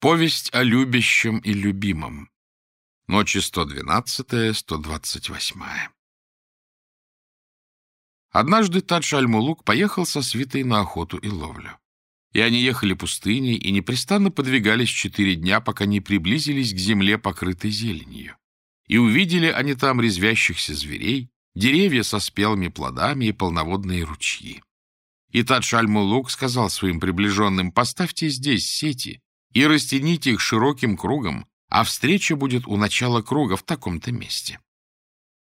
Повесть о любящем и любимом. Ночи 112-128. Однажды Тадж Аль-Мулук поехал со свитой на охоту и ловлю. И они ехали пустыней и непрестанно подвигались четыре дня, пока не приблизились к земле, покрытой зеленью. И увидели они там резвящихся зверей, деревья со спелыми плодами и полноводные ручьи. И Тадж Аль-Мулук сказал своим приближенным, «Поставьте здесь сети, и растяните их широким кругом, а встреча будет у начала круга в таком-то месте.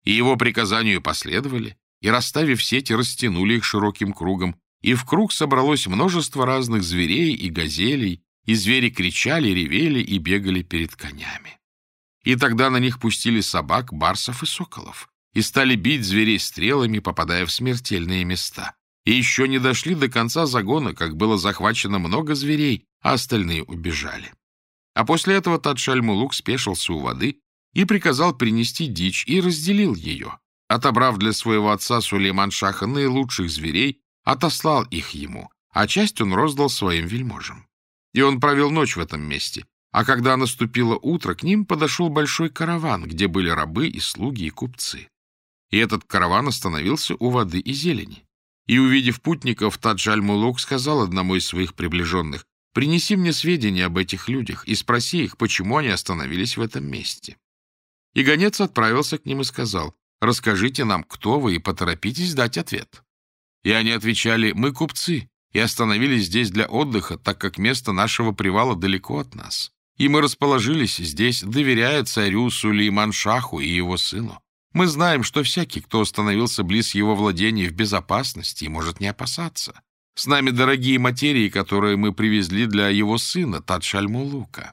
И его приказанию последовали, и, расставив сети, растянули их широким кругом, и в круг собралось множество разных зверей и газелей, и звери кричали, ревели и бегали перед конями. И тогда на них пустили собак, барсов и соколов, и стали бить зверей стрелами, попадая в смертельные места. И еще не дошли до конца загона, как было захвачено много зверей, а остальные убежали. А после этого Тадшаль-Мулук спешился у воды и приказал принести дичь и разделил ее. Отобрав для своего отца Сулейман-Шаха наилучших зверей, отослал их ему, а часть он роздал своим вельможам. И он провел ночь в этом месте, а когда наступило утро, к ним подошел большой караван, где были рабы и слуги и купцы. И этот караван остановился у воды и зелени. И, увидев путников, Таджаль-Мулук сказал одному из своих приближенных, Принеси мне сведения об этих людях и спроси их, почему они остановились в этом месте. И гонец отправился к ним и сказал, расскажите нам, кто вы, и поторопитесь дать ответ. И они отвечали, мы купцы, и остановились здесь для отдыха, так как место нашего привала далеко от нас. И мы расположились здесь, доверяя царю Сулейман-Шаху и его сыну. Мы знаем, что всякий, кто остановился близ его владений в безопасности, может не опасаться. С нами дорогие материи, которые мы привезли для его сына, Тадшальмулука.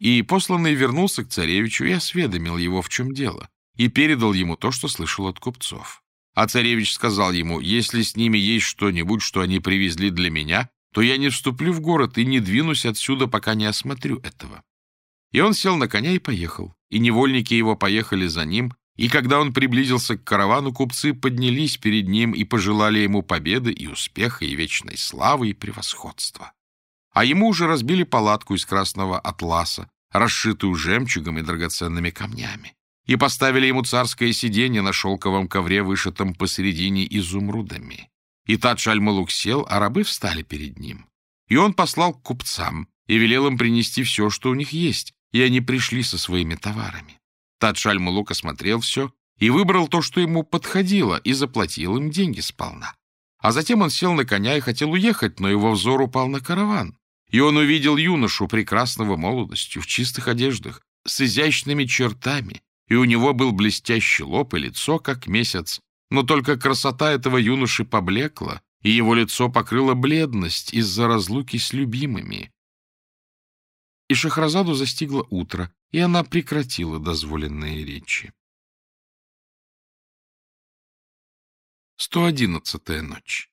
И посланный вернулся к царевичу и осведомил его, в чем дело, и передал ему то, что слышал от купцов. А царевич сказал ему, если с ними есть что-нибудь, что они привезли для меня, то я не вступлю в город и не двинусь отсюда, пока не осмотрю этого. И он сел на коня и поехал, и невольники его поехали за ним, и когда он приблизился к каравану, купцы поднялись перед ним и пожелали ему победы и успеха, и вечной славы, и превосходства. А ему уже разбили палатку из красного атласа, расшитую жемчугом и драгоценными камнями, и поставили ему царское сиденье на шелковом ковре, вышитом посередине изумрудами. И Тадж Аль-Малук сел, а рабы встали перед ним. И он послал к купцам и велел им принести все, что у них есть, и они пришли со своими товарами. Тадшаль-Мулук осмотрел все и выбрал то, что ему подходило, и заплатил им деньги сполна. А затем он сел на коня и хотел уехать, но его взор упал на караван. И он увидел юношу, прекрасного молодостью, в чистых одеждах, с изящными чертами, и у него был блестящий лоб и лицо, как месяц, но только красота этого юноши поблекла, и его лицо покрыло бледность из-за разлуки с любимыми. И Шахразаду застигло утро, и она прекратила дозволенные речи. 111-я ночь.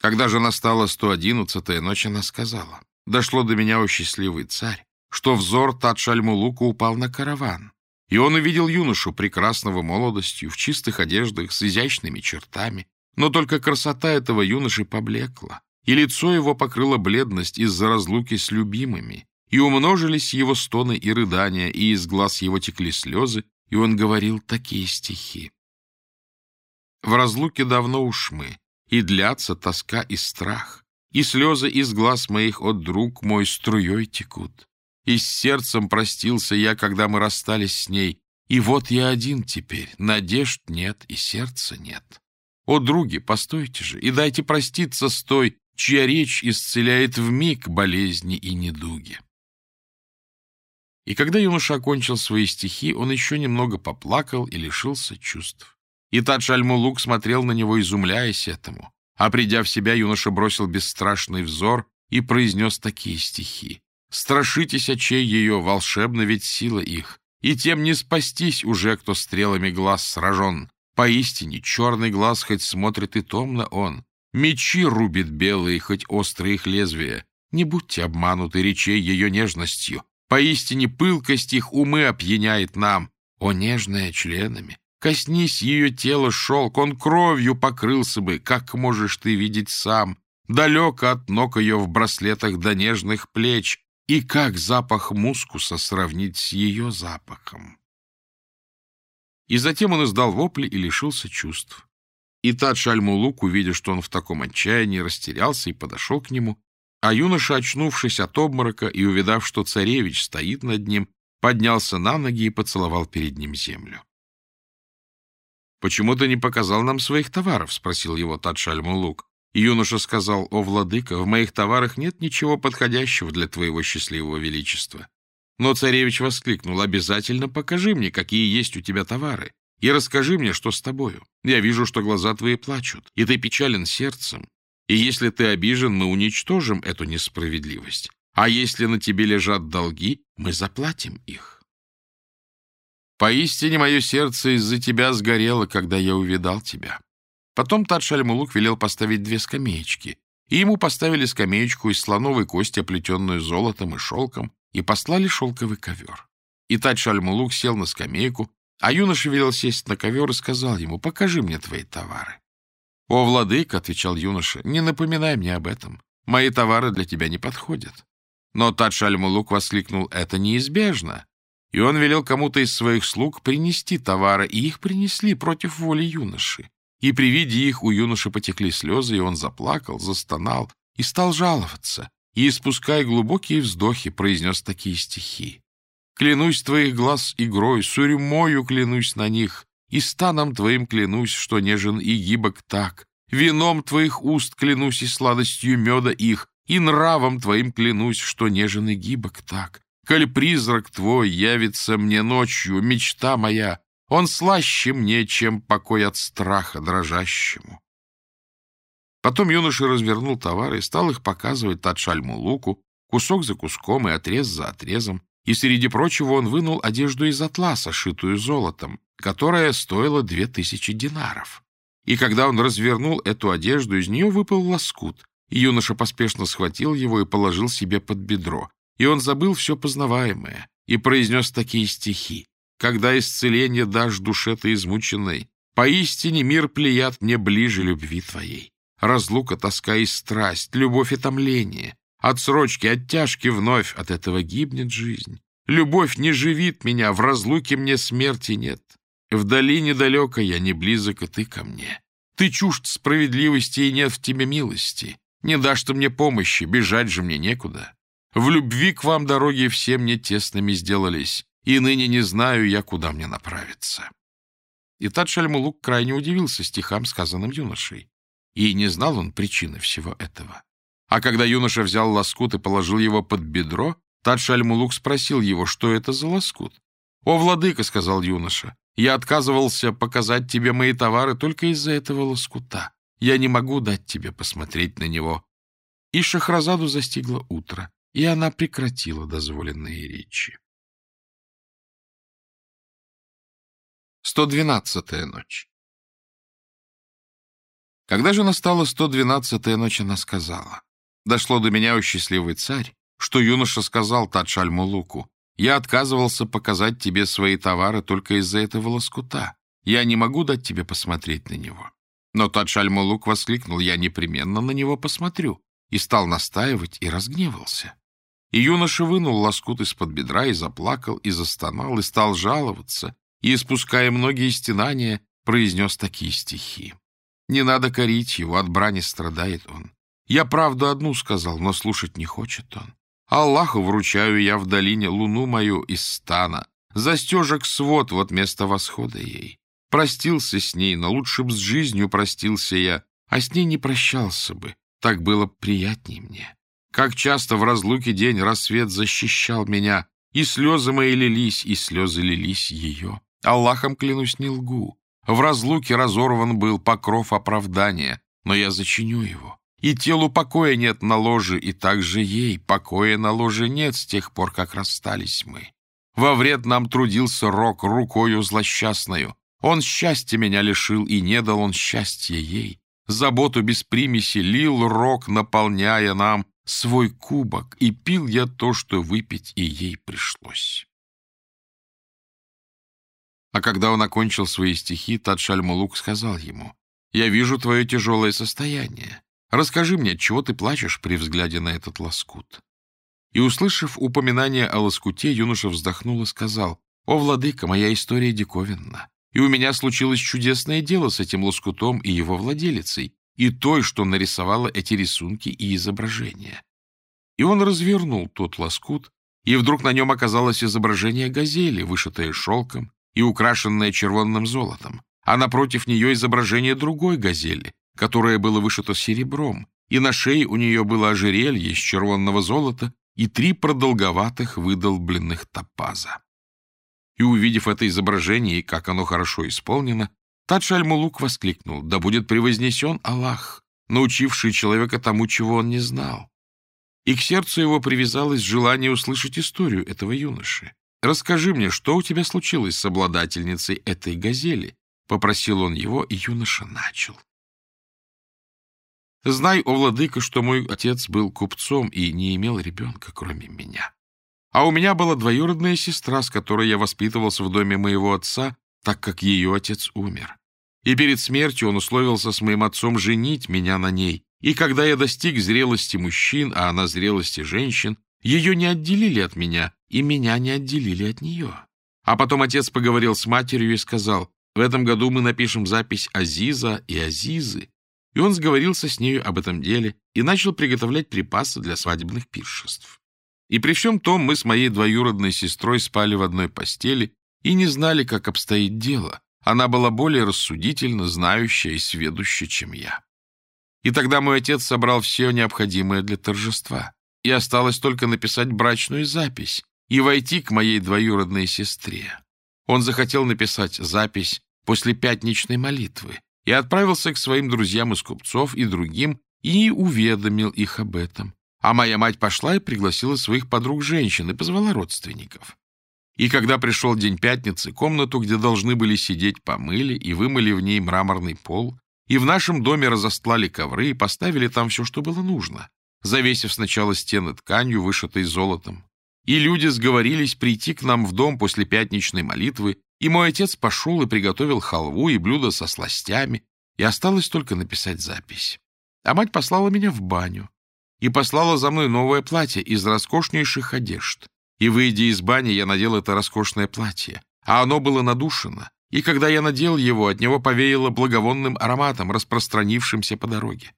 Когда же настала 111-я ночь, она сказала, «Дошло до меня, о счастливый царь, что взор Тадшальмулука упал на караван, и он увидел юношу, прекрасного молодостью, в чистых одеждах, с изящными чертами, но только красота этого юноши поблекла, и лицо его покрыло бледность из-за разлуки с любимыми, и умножились его стоны и рыдания, и из глаз его текли слезы, и он говорил такие стихи. В разлуке давно уж мы, и длятся тоска и страх, и слезы из глаз моих от друг мой струей текут. И с сердцем простился я, когда мы расстались с ней, и вот я один теперь, надежд нет и сердца нет. О, други, постойте же и дайте проститься с той, чья речь исцеляет в миг болезни и недуги. И когда юноша окончил свои стихи, он еще немного поплакал и лишился чувств. И Тадж Аль-Мулук смотрел на него, изумляясь этому. А придя в себя, юноша бросил бесстрашный взор и произнес такие стихи. «Страшитесь очей ее, волшебна ведь сила их, и тем не спастись уже, кто стрелами глаз сражен. Поистине, черный глаз хоть смотрит и томно он, мечи рубит белые, хоть острые их лезвия. Не будьте обмануты речей ее нежностью, Поистине пылкость их умы опьяняет нам. О, нежная членами! Коснись ее тела шелк, он кровью покрылся бы, как можешь ты видеть сам. далеко от ног ее в браслетах до нежных плеч, и как запах мускуса сравнить с ее запахом? И затем он издал вопли и лишился чувств. И Тадж Аль-Мулук, увидя, что он в таком отчаянии, растерялся и подошел к нему, а юноша, очнувшись от обморока и увидав, что царевич стоит над ним, поднялся на ноги и поцеловал перед ним землю. «Почему ты не показал нам своих товаров?» — спросил его Тадж Аль-Мулук. Юноша сказал, «О, владыка, в моих товарах нет ничего подходящего для твоего счастливого величества». Но царевич воскликнул, «Обязательно покажи мне, какие есть у тебя товары, и расскажи мне, что с тобою. Я вижу, что глаза твои плачут, и ты печален сердцем. И если ты обижен, мы уничтожим эту несправедливость. А если на тебе лежат долги, мы заплатим их». «Поистине мое сердце из-за тебя сгорело, когда я увидал тебя». Потом Тадж-Аль-Мулук велел поставить две скамеечки, и ему поставили скамеечку из слоновой кости, оплетенную золотом и шелком, и послали шелковый ковер. И Тадж-Аль-Мулук сел на скамейку, а юноша велел сесть на ковер и сказал ему, «Покажи мне твои товары». «О, владыка», — отвечал юноша, — «не напоминай мне об этом. Мои товары для тебя не подходят». Но Тадж-Аль-Мулук воскликнул, «Это неизбежно». И он велел кому-то из своих слуг принести товары, и их принесли против воли юноши. И при виде их у юноши потекли слезы, и он заплакал, застонал и стал жаловаться, и, испуская глубокие вздохи, произнес такие стихи. «Клянусь твоих глаз игрой, сурьмою клянусь на них, и станом твоим клянусь, что нежен и гибок так, вином твоих уст клянусь и сладостью меда их, и нравом твоим клянусь, что нежен и гибок так. Коль призрак твой явится мне ночью, мечта моя, он слаще мне, чем покой от страха дрожащему. Потом юноша развернул товары и стал их показывать Тадшальму луку, кусок за куском и отрез за отрезом, и среди прочего он вынул одежду из атласа, шитую золотом, которая стоила две тысячи динаров. И когда он развернул эту одежду, из нее выпал лоскут, и юноша поспешно схватил его и положил себе под бедро, и он забыл все познаваемое и произнес такие стихи когда исцеление дашь душе ты измученной. Поистине мир плеят мне ближе любви твоей. Разлука, тоска и страсть, любовь и томление. Отсрочки, оттяжки вновь, от этого гибнет жизнь. Любовь не живит меня, в разлуке мне смерти нет. Вдали недалеко я, не близок, и ты ко мне. Ты чужд справедливости, и нет в тебе милости. Не дашь ты мне помощи, бежать же мне некуда. В любви к вам дороги все мне тесными сделались и ныне не знаю я, куда мне направиться. И Тадж-Аль-Мулук крайне удивился стихам, сказанным юношей. И не знал он причины всего этого. А когда юноша взял лоскут и положил его под бедро, Тадж-Аль-Мулук спросил его, что это за лоскут. «О, владыка», — сказал юноша, — «я отказывался показать тебе мои товары только из-за этого лоскута. Я не могу дать тебе посмотреть на него». И Шахразаду застигло утро, и она прекратила дозволенные речи. 112-я ночь. Когда же настала 112-я ночь, она сказала, «Дошло до меня, о счастливый царь, что юноша сказал Тадшаль-Мулуку, я отказывался показать тебе свои товары только из-за этого лоскута. Я не могу дать тебе посмотреть на него». Но Тадшаль-Мулук воскликнул, «Я непременно на него посмотрю», и стал настаивать и разгневался. И юноша вынул лоскут из-под бедра и заплакал, и застонал, и стал жаловаться, и, испуская многие стенания, произнес такие стихи. Не надо корить его, от брани страдает он. Я правду одну сказал, но слушать не хочет он. Аллаху вручаю я в долине луну мою из стана, застежек свод вот место восхода ей. Простился с ней, но лучше б с жизнью простился я, а с ней не прощался бы, так было приятней мне. Как часто в разлуке день рассвет защищал меня, и слезы мои лились, и слезы лились ее. Аллахом, клянусь, не лгу. В разлуке разорван был покров оправдания, но я зачиню его. И телу покоя нет на ложе, и также ей покоя на ложе нет с тех пор, как расстались мы. Во вред нам трудился рок рукою злосчастною. Он счастья меня лишил, и не дал он счастья ей. Заботу без примеси лил рок, наполняя нам свой кубок, и пил я то, что выпить и ей пришлось. А когда он окончил свои стихи, Тадшаль-Мулук сказал ему, «Я вижу твое тяжелое состояние. Расскажи мне, чего ты плачешь при взгляде на этот лоскут?» И, услышав упоминание о лоскуте, юноша вздохнул и сказал, «О, владыка, моя история диковинна, и у меня случилось чудесное дело с этим лоскутом и его владелицей, и той, что нарисовала эти рисунки и изображения». И он развернул тот лоскут, и вдруг на нем оказалось изображение газели, вышитое шелком и украшенное червонным золотом, а напротив нее изображение другой газели, которое было вышито серебром, и на шее у нее было ожерелье из червонного золота и три продолговатых выдолбленных топаза. И, увидев это изображение и как оно хорошо исполнено, Тадж-аль-Мулук воскликнул, «Да будет превознесен Аллах, научивший человека тому, чего он не знал». И к сердцу его привязалось желание услышать историю этого юноши. «Расскажи мне, что у тебя случилось с обладательницей этой газели?» — попросил он его, и юноша начал. Знай, о владыка, что мой отец был купцом и не имел ребенка, кроме меня. А у меня была двоюродная сестра, с которой я воспитывался в доме моего отца, так как ее отец умер. И перед смертью он условился с моим отцом женить меня на ней. И когда я достиг зрелости мужчин, а она зрелости женщин, ее не отделили от меня, и меня не отделили от нее. А потом отец поговорил с матерью и сказал, в этом году мы напишем запись Азиза и Азизы, и он сговорился с нею об этом деле и начал приготовлять припасы для свадебных пиршеств. И при всем том мы с моей двоюродной сестрой спали в одной постели и не знали, как обстоит дело. Она была более рассудительна, знающая и сведущая, чем я. И тогда мой отец собрал все необходимое для торжества, и осталось только написать брачную запись и войти к моей двоюродной сестре. Он захотел написать запись после пятничной молитвы, и отправился к своим друзьям из купцов и другим и уведомил их об этом. А моя мать пошла и пригласила своих подруг-женщин и позвала родственников. И когда пришел день пятницы, комнату, где должны были сидеть, помыли и вымыли в ней мраморный пол, и в нашем доме разостлали ковры и поставили там все, что было нужно, завесив сначала стены тканью, вышитой золотом. И люди сговорились прийти к нам в дом после пятничной молитвы и мой отец пошел и приготовил халву и блюдо со сластями, и осталось только написать запись. А мать послала меня в баню и послала за мной новое платье из роскошнейших одежд. И, выйдя из бани, я надел это роскошное платье, а оно было надушено, и когда я надел его, от него повеяло благовонным ароматом, распространившимся по дороге.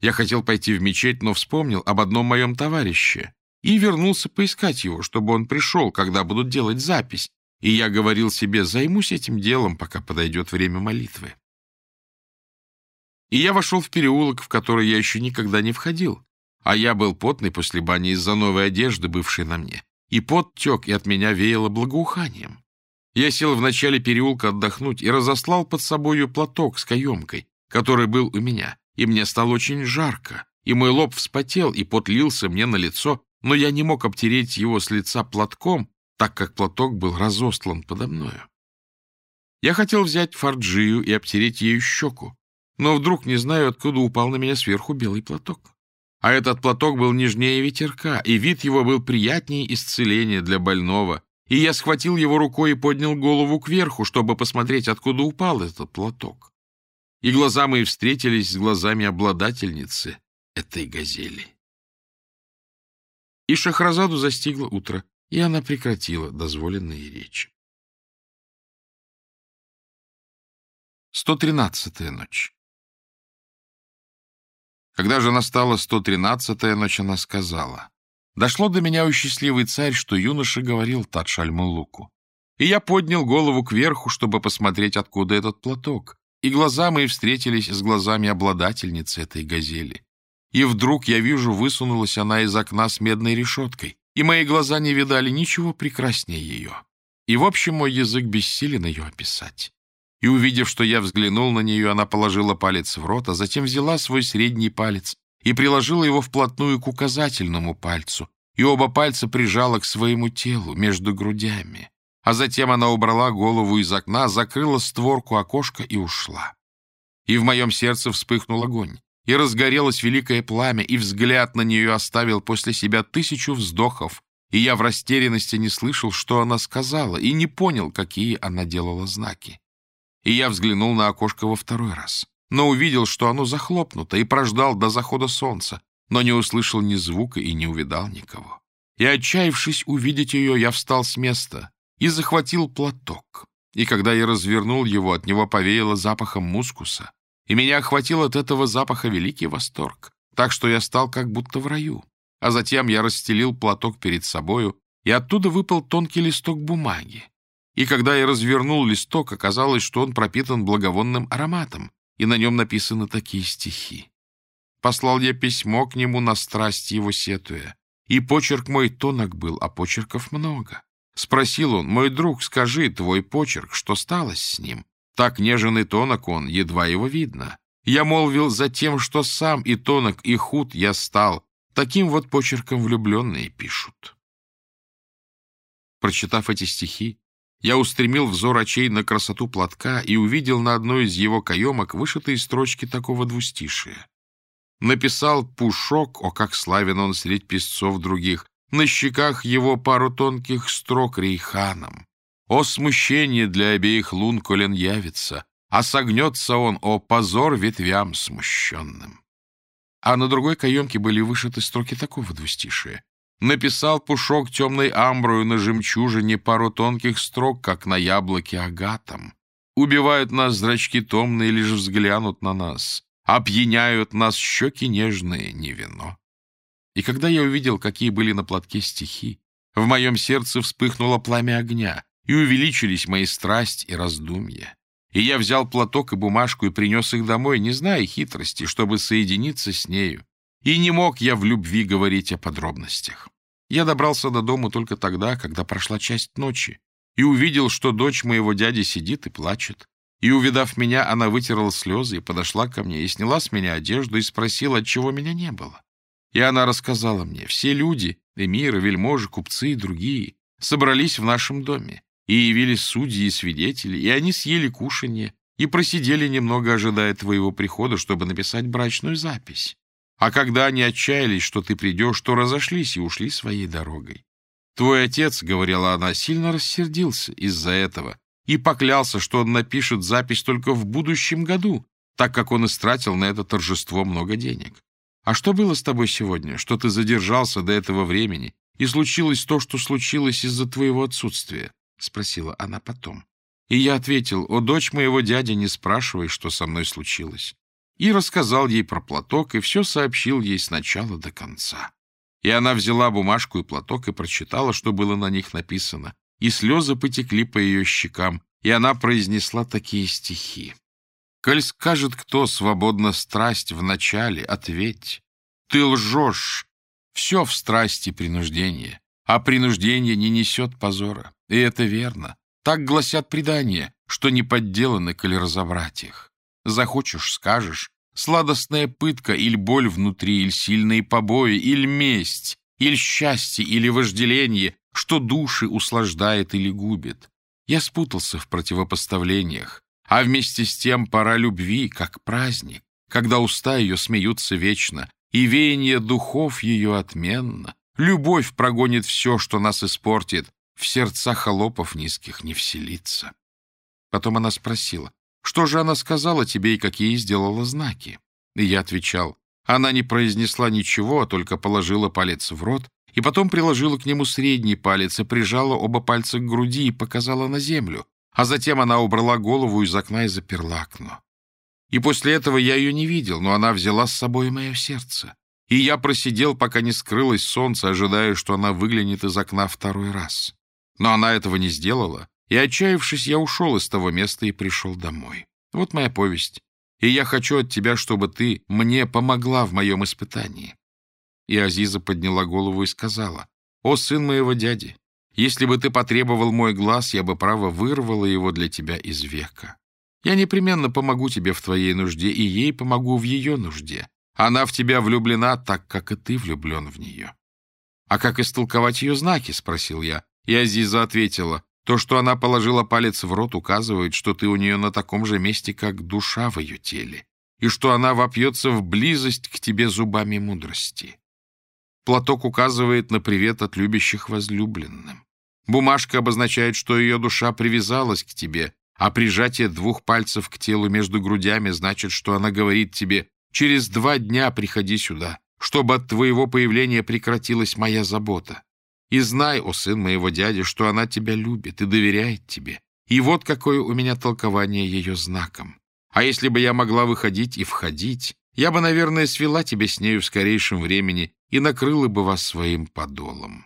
Я хотел пойти в мечеть, но вспомнил об одном моем товарище и вернулся поискать его, чтобы он пришел, когда будут делать запись, и я говорил себе, займусь этим делом, пока подойдет время молитвы. И я вошел в переулок, в который я еще никогда не входил, а я был потный после бани из-за новой одежды, бывшей на мне, и пот тек, и от меня веяло благоуханием. Я сел в начале переулка отдохнуть и разослал под собою платок с каемкой, который был у меня, и мне стало очень жарко, и мой лоб вспотел, и пот лился мне на лицо, но я не мог обтереть его с лица платком, так как платок был разостлан подо мною. Я хотел взять фарджию и обтереть ею щеку, но вдруг, не знаю, откуда упал на меня сверху белый платок. А этот платок был нежнее ветерка, и вид его был приятнее исцеления для больного, и я схватил его рукой и поднял голову кверху, чтобы посмотреть, откуда упал этот платок. И глаза мои встретились с глазами обладательницы этой газели. И Шахразаду застигло утро, и она прекратила дозволенные речи. 113-я ночь Когда же настала 113-я ночь, она сказала, «Дошло до меня, у счастливый царь, что юноша говорил Тадшальмулуку. И я поднял голову кверху, чтобы посмотреть, откуда этот платок, и глаза мои встретились с глазами обладательницы этой газели. И вдруг я вижу, высунулась она из окна с медной решеткой, и мои глаза не видали ничего прекраснее ее. И, в общем, мой язык бессилен ее описать. И, увидев, что я взглянул на нее, она положила палец в рот, а затем взяла свой средний палец и приложила его вплотную к указательному пальцу, и оба пальца прижала к своему телу между грудями. А затем она убрала голову из окна, закрыла створку окошка и ушла. И в моем сердце вспыхнул огонь и разгорелось великое пламя, и взгляд на нее оставил после себя тысячу вздохов, и я в растерянности не слышал, что она сказала, и не понял, какие она делала знаки. И я взглянул на окошко во второй раз, но увидел, что оно захлопнуто, и прождал до захода солнца, но не услышал ни звука и не увидал никого. И, отчаявшись увидеть ее, я встал с места и захватил платок. И когда я развернул его, от него повеяло запахом мускуса, и меня охватил от этого запаха великий восторг, так что я стал как будто в раю. А затем я расстелил платок перед собою, и оттуда выпал тонкий листок бумаги. И когда я развернул листок, оказалось, что он пропитан благовонным ароматом, и на нем написаны такие стихи. Послал я письмо к нему на страсть его сетуя, и почерк мой тонок был, а почерков много. Спросил он, мой друг, скажи, твой почерк, что сталось с ним? Так нежен и тонок он, едва его видно. Я молвил за тем, что сам и тонок, и худ я стал. Таким вот почерком влюбленные пишут. Прочитав эти стихи, я устремил взор очей на красоту платка и увидел на одной из его каемок вышитые строчки такого двустишия. Написал Пушок, о, как славен он средь песцов других, на щеках его пару тонких строк рейханом. О, смущение для обеих лун, колен явится, а согнется он, о, позор ветвям смущенным. А на другой каемке были вышиты строки такого двустишия. Написал Пушок темной амброю на жемчужине пару тонких строк, как на яблоке агатом. Убивают нас зрачки томные, лишь взглянут на нас. Опьяняют нас щеки нежные, не вино. И когда я увидел, какие были на платке стихи, в моем сердце вспыхнуло пламя огня, и увеличились мои страсть и раздумья. И я взял платок и бумажку и принес их домой, не зная хитрости, чтобы соединиться с нею. И не мог я в любви говорить о подробностях. Я добрался до дому только тогда, когда прошла часть ночи, и увидел, что дочь моего дяди сидит и плачет. И, увидав меня, она вытерла слезы и подошла ко мне, и сняла с меня одежду и спросила, отчего меня не было. И она рассказала мне, все люди, эмиры, вельможи, купцы и другие, собрались в нашем доме, и явились судьи и свидетели, и они съели кушанье, и просидели немного, ожидая твоего прихода, чтобы написать брачную запись. А когда они отчаялись, что ты придешь, то разошлись и ушли своей дорогой. Твой отец, — говорила она, — сильно рассердился из-за этого и поклялся, что он напишет запись только в будущем году, так как он истратил на это торжество много денег. «А что было с тобой сегодня, что ты задержался до этого времени, и случилось то, что случилось из-за твоего отсутствия?» — спросила она потом. И я ответил, «О, дочь моего дяди, не спрашивай, что со мной случилось». И рассказал ей про платок, и все сообщил ей с начала до конца. И она взяла бумажку и платок и прочитала, что было на них написано, и слезы потекли по ее щекам, и она произнесла такие стихи. Коль скажет кто свободно страсть в начале, ответь. Ты лжешь. Все в страсти принуждение, а принуждение не несет позора. И это верно. Так гласят предания, что не подделаны, коли разобрать их. Захочешь — скажешь. Сладостная пытка или боль внутри, или сильные побои, или месть, или счастье, или вожделение, что души услаждает или губит. Я спутался в противопоставлениях, а вместе с тем пора любви, как праздник, когда уста ее смеются вечно, и веяние духов ее отменно. Любовь прогонит все, что нас испортит, в сердца холопов низких не вселится. Потом она спросила, что же она сказала тебе и какие сделала знаки? И я отвечал, она не произнесла ничего, а только положила палец в рот, и потом приложила к нему средний палец и прижала оба пальца к груди и показала на землю, а затем она убрала голову из окна и заперла окно. И после этого я ее не видел, но она взяла с собой мое сердце. И я просидел, пока не скрылось солнце, ожидая, что она выглянет из окна второй раз. Но она этого не сделала, и, отчаявшись, я ушел из того места и пришел домой. Вот моя повесть. И я хочу от тебя, чтобы ты мне помогла в моем испытании. И Азиза подняла голову и сказала, «О, сын моего дяди, если бы ты потребовал мой глаз, я бы, право, вырвала его для тебя из века. Я непременно помогу тебе в твоей нужде, и ей помогу в ее нужде. Она в тебя влюблена так, как и ты влюблен в нее». «А как истолковать ее знаки?» — спросил я. И Азиза ответила, «То, что она положила палец в рот, указывает, что ты у нее на таком же месте, как душа в ее теле, и что она вопьется в близость к тебе зубами мудрости. Платок указывает на привет от любящих возлюбленным. Бумажка обозначает, что ее душа привязалась к тебе, а прижатие двух пальцев к телу между грудями значит, что она говорит тебе «Через два дня приходи сюда, чтобы от твоего появления прекратилась моя забота. И знай, о сын моего дяди, что она тебя любит и доверяет тебе. И вот какое у меня толкование ее знаком. А если бы я могла выходить и входить, я бы, наверное, свела тебя с нею в скорейшем времени и накрыла бы вас своим подолом».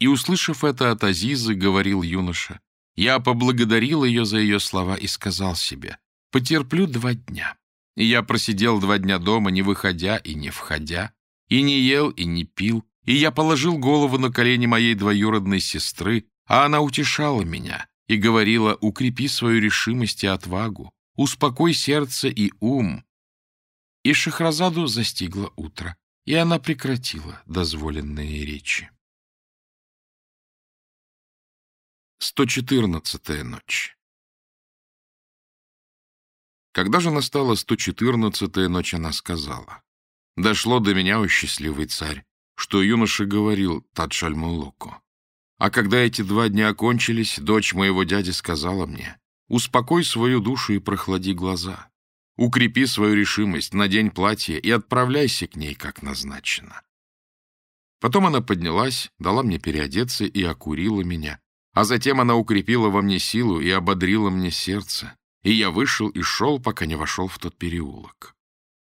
И, услышав это от Азизы, говорил юноша, я поблагодарил ее за ее слова и сказал себе, потерплю два дня. И я просидел два дня дома, не выходя и не входя, и не ел, и не пил, и я положил голову на колени моей двоюродной сестры, а она утешала меня и говорила, укрепи свою решимость и отвагу, успокой сердце и ум. И Шахразаду застигло утро, и она прекратила дозволенные речи. 114-я ночь Когда же настала 114-я ночь, она сказала, «Дошло до меня, о счастливый царь, что юноша говорил Таджаль-Мулоку. А когда эти два дня окончились, дочь моего дяди сказала мне, «Успокой свою душу и прохлади глаза. Укрепи свою решимость, надень платье и отправляйся к ней, как назначено». Потом она поднялась, дала мне переодеться и окурила меня, а затем она укрепила во мне силу и ободрила мне сердце, и я вышел и шел, пока не вошел в тот переулок.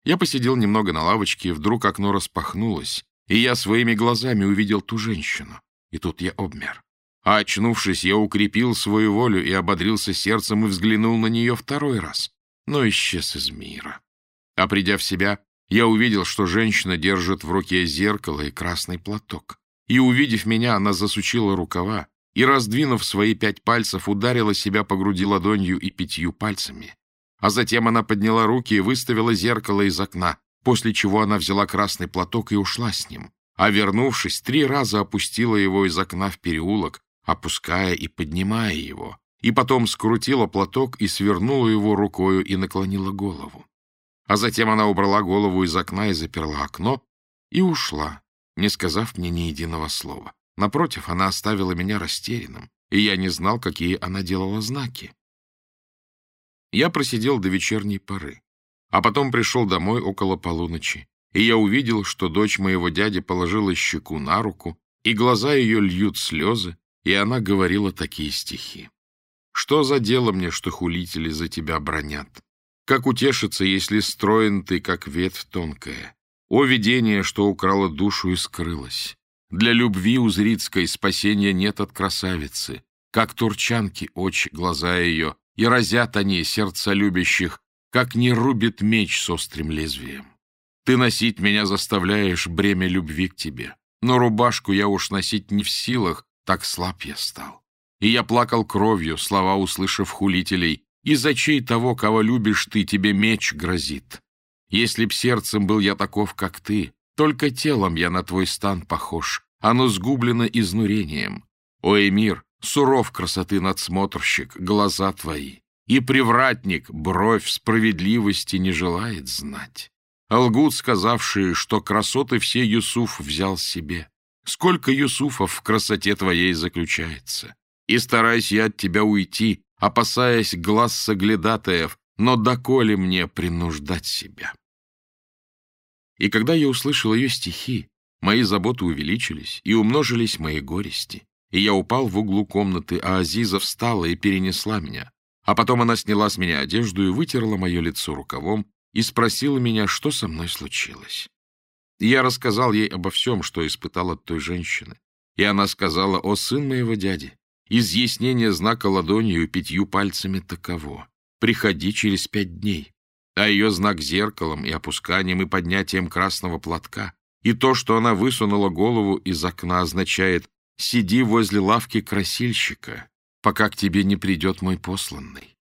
Я посидел немного на лавочке, и вдруг окно распахнулось, и я своими глазами увидел ту женщину, и тут я обмер. А очнувшись, я укрепил свою волю и ободрился сердцем и взглянул на нее второй раз, но исчез из мира. А придя в себя, я увидел, что женщина держит в руке зеркало и красный платок. И, увидев меня, она засучила рукава, и, раздвинув свои пять пальцев, ударила себя по груди ладонью и пятью пальцами. А затем она подняла руки и выставила зеркало из окна, после чего она взяла красный платок и ушла с ним, а, вернувшись, три раза опустила его из окна в переулок, опуская и поднимая его, и потом скрутила платок и свернула его рукою и наклонила голову. А затем она убрала голову из окна и заперла окно, и ушла, не сказав мне ни единого слова. Напротив, она оставила меня растерянным, и я не знал, какие она делала знаки. Я просидел до вечерней поры, а потом пришел домой около полуночи, и я увидел, что дочь моего дяди положила щеку на руку, и глаза ее льют слезы, и она говорила такие стихи. «Что за дело мне, что хулители за тебя бронят? Как утешиться, если строен ты, как ветвь тонкая? О, видение, что украло душу и скрылось! Для любви у Зрицкой спасения нет от красавицы. Как турчанки очи, глаза ее, и разят они сердца любящих, как не рубит меч с острым лезвием. Ты носить меня заставляешь бремя любви к тебе, но рубашку я уж носить не в силах, так слаб я стал. И я плакал кровью, слова услышав хулителей, из очей того, кого любишь ты, тебе меч грозит. Если б сердцем был я таков, как ты, только телом я на твой стан похож, оно сгублено изнурением. О, Эмир, суров красоты надсмотрщик, глаза твои, и привратник бровь справедливости не желает знать. Лгут, сказавшие, что красоты все Юсуф взял себе. Сколько Юсуфов в красоте твоей заключается. И стараюсь я от тебя уйти, опасаясь глаз соглядатаев, но доколе мне принуждать себя? И когда я услышал ее стихи, Мои заботы увеличились, и умножились мои горести. И я упал в углу комнаты, а Азиза встала и перенесла меня. А потом она сняла с меня одежду и вытерла мое лицо рукавом и спросила меня, что со мной случилось. И я рассказал ей обо всем, что испытал от той женщины. И она сказала, «О, сын моего дяди, изъяснение знака ладонью пятью пальцами таково. Приходи через пять дней». А ее знак зеркалом и опусканием и поднятием красного платка и то, что она высунула голову из окна, означает «Сиди возле лавки красильщика, пока к тебе не придет мой посланный».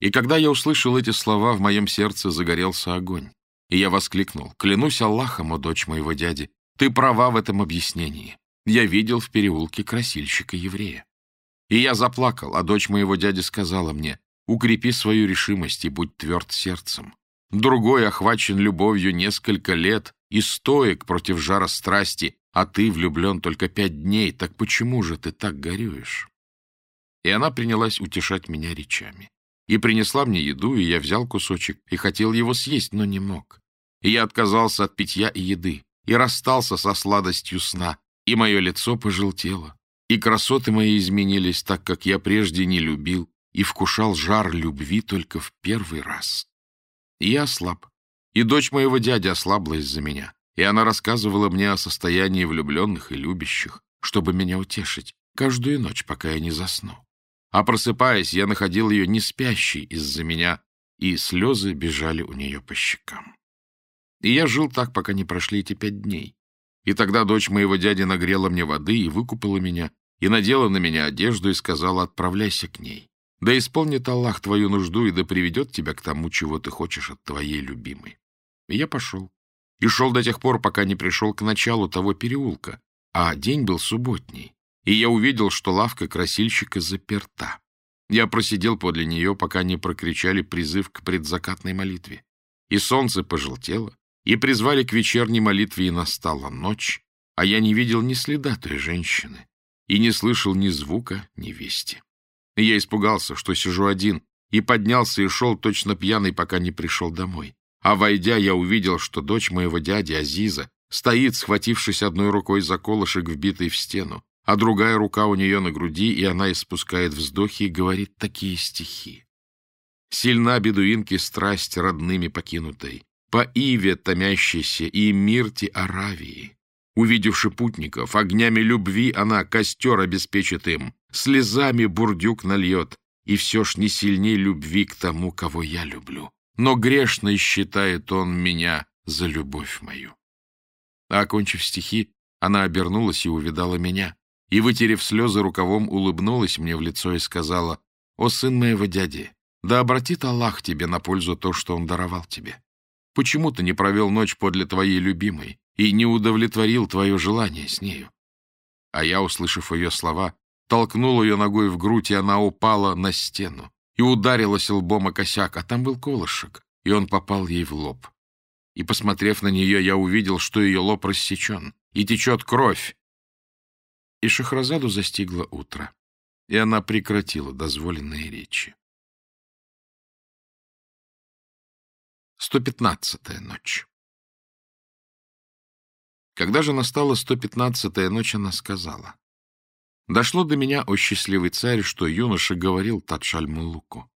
И когда я услышал эти слова, в моем сердце загорелся огонь. И я воскликнул, «Клянусь Аллахом, о дочь моего дяди, ты права в этом объяснении. Я видел в переулке красильщика-еврея». И я заплакал, а дочь моего дяди сказала мне, «Укрепи свою решимость и будь тверд сердцем. Другой охвачен любовью несколько лет, и стоек против жара страсти, а ты влюблен только пять дней, так почему же ты так горюешь?» И она принялась утешать меня речами. и принесла мне еду, и я взял кусочек и хотел его съесть, но не мог. И я отказался от питья и еды, и расстался со сладостью сна, и мое лицо пожелтело, и красоты мои изменились так, как я прежде не любил, и вкушал жар любви только в первый раз. И я ослаб, и дочь моего дяди ослабла из-за меня, и она рассказывала мне о состоянии влюбленных и любящих, чтобы меня утешить, каждую ночь, пока я не засну. А просыпаясь, я находил ее не спящей из-за меня, и слезы бежали у нее по щекам. И я жил так, пока не прошли эти пять дней. И тогда дочь моего дяди нагрела мне воды и выкупала меня, и надела на меня одежду и сказала, отправляйся к ней. Да исполнит Аллах твою нужду и да приведет тебя к тому, чего ты хочешь от твоей любимой. И я пошел. И шел до тех пор, пока не пришел к началу того переулка, а день был субботний. И я увидел, что лавка красильщика заперта. Я просидел подле нее, пока не прокричали призыв к предзакатной молитве. И солнце пожелтело, и призвали к вечерней молитве, и настала ночь, а я не видел ни следа той женщины, и не слышал ни звука, ни вести. И я испугался, что сижу один, и поднялся и шел точно пьяный, пока не пришел домой. А войдя, я увидел, что дочь моего дяди Азиза стоит, схватившись одной рукой за колышек, вбитый в стену, а другая рука у нее на груди, и она испускает вздохи и говорит такие стихи. «Сильна бедуинки страсть родными покинутой, по Иве томящейся и Мирте Аравии. Увидевши путников, огнями любви она костер обеспечит им, слезами бурдюк нальет, и все ж не сильней любви к тому, кого я люблю. Но грешной считает он меня за любовь мою. А, окончив стихи, она обернулась и увидала меня, и, вытерев слезы рукавом, улыбнулась мне в лицо и сказала, «О, сын моего дяди, да обратит Аллах тебе на пользу то, что он даровал тебе. Почему ты не провел ночь подле твоей любимой и не удовлетворил твое желание с нею?» А я, услышав ее слова, толкнул ее ногой в грудь, и она упала на стену и ударилась лбом о косяк, а там был колышек, и он попал ей в лоб. И, посмотрев на нее, я увидел, что ее лоб рассечен, и течет кровь. И Шахразаду застигло утро, и она прекратила дозволенные речи. 115-я ночь Когда же настала 115-я ночь, она сказала, Дошло до меня, о счастливый царь, что юноша говорил Татшаль-Мулуку.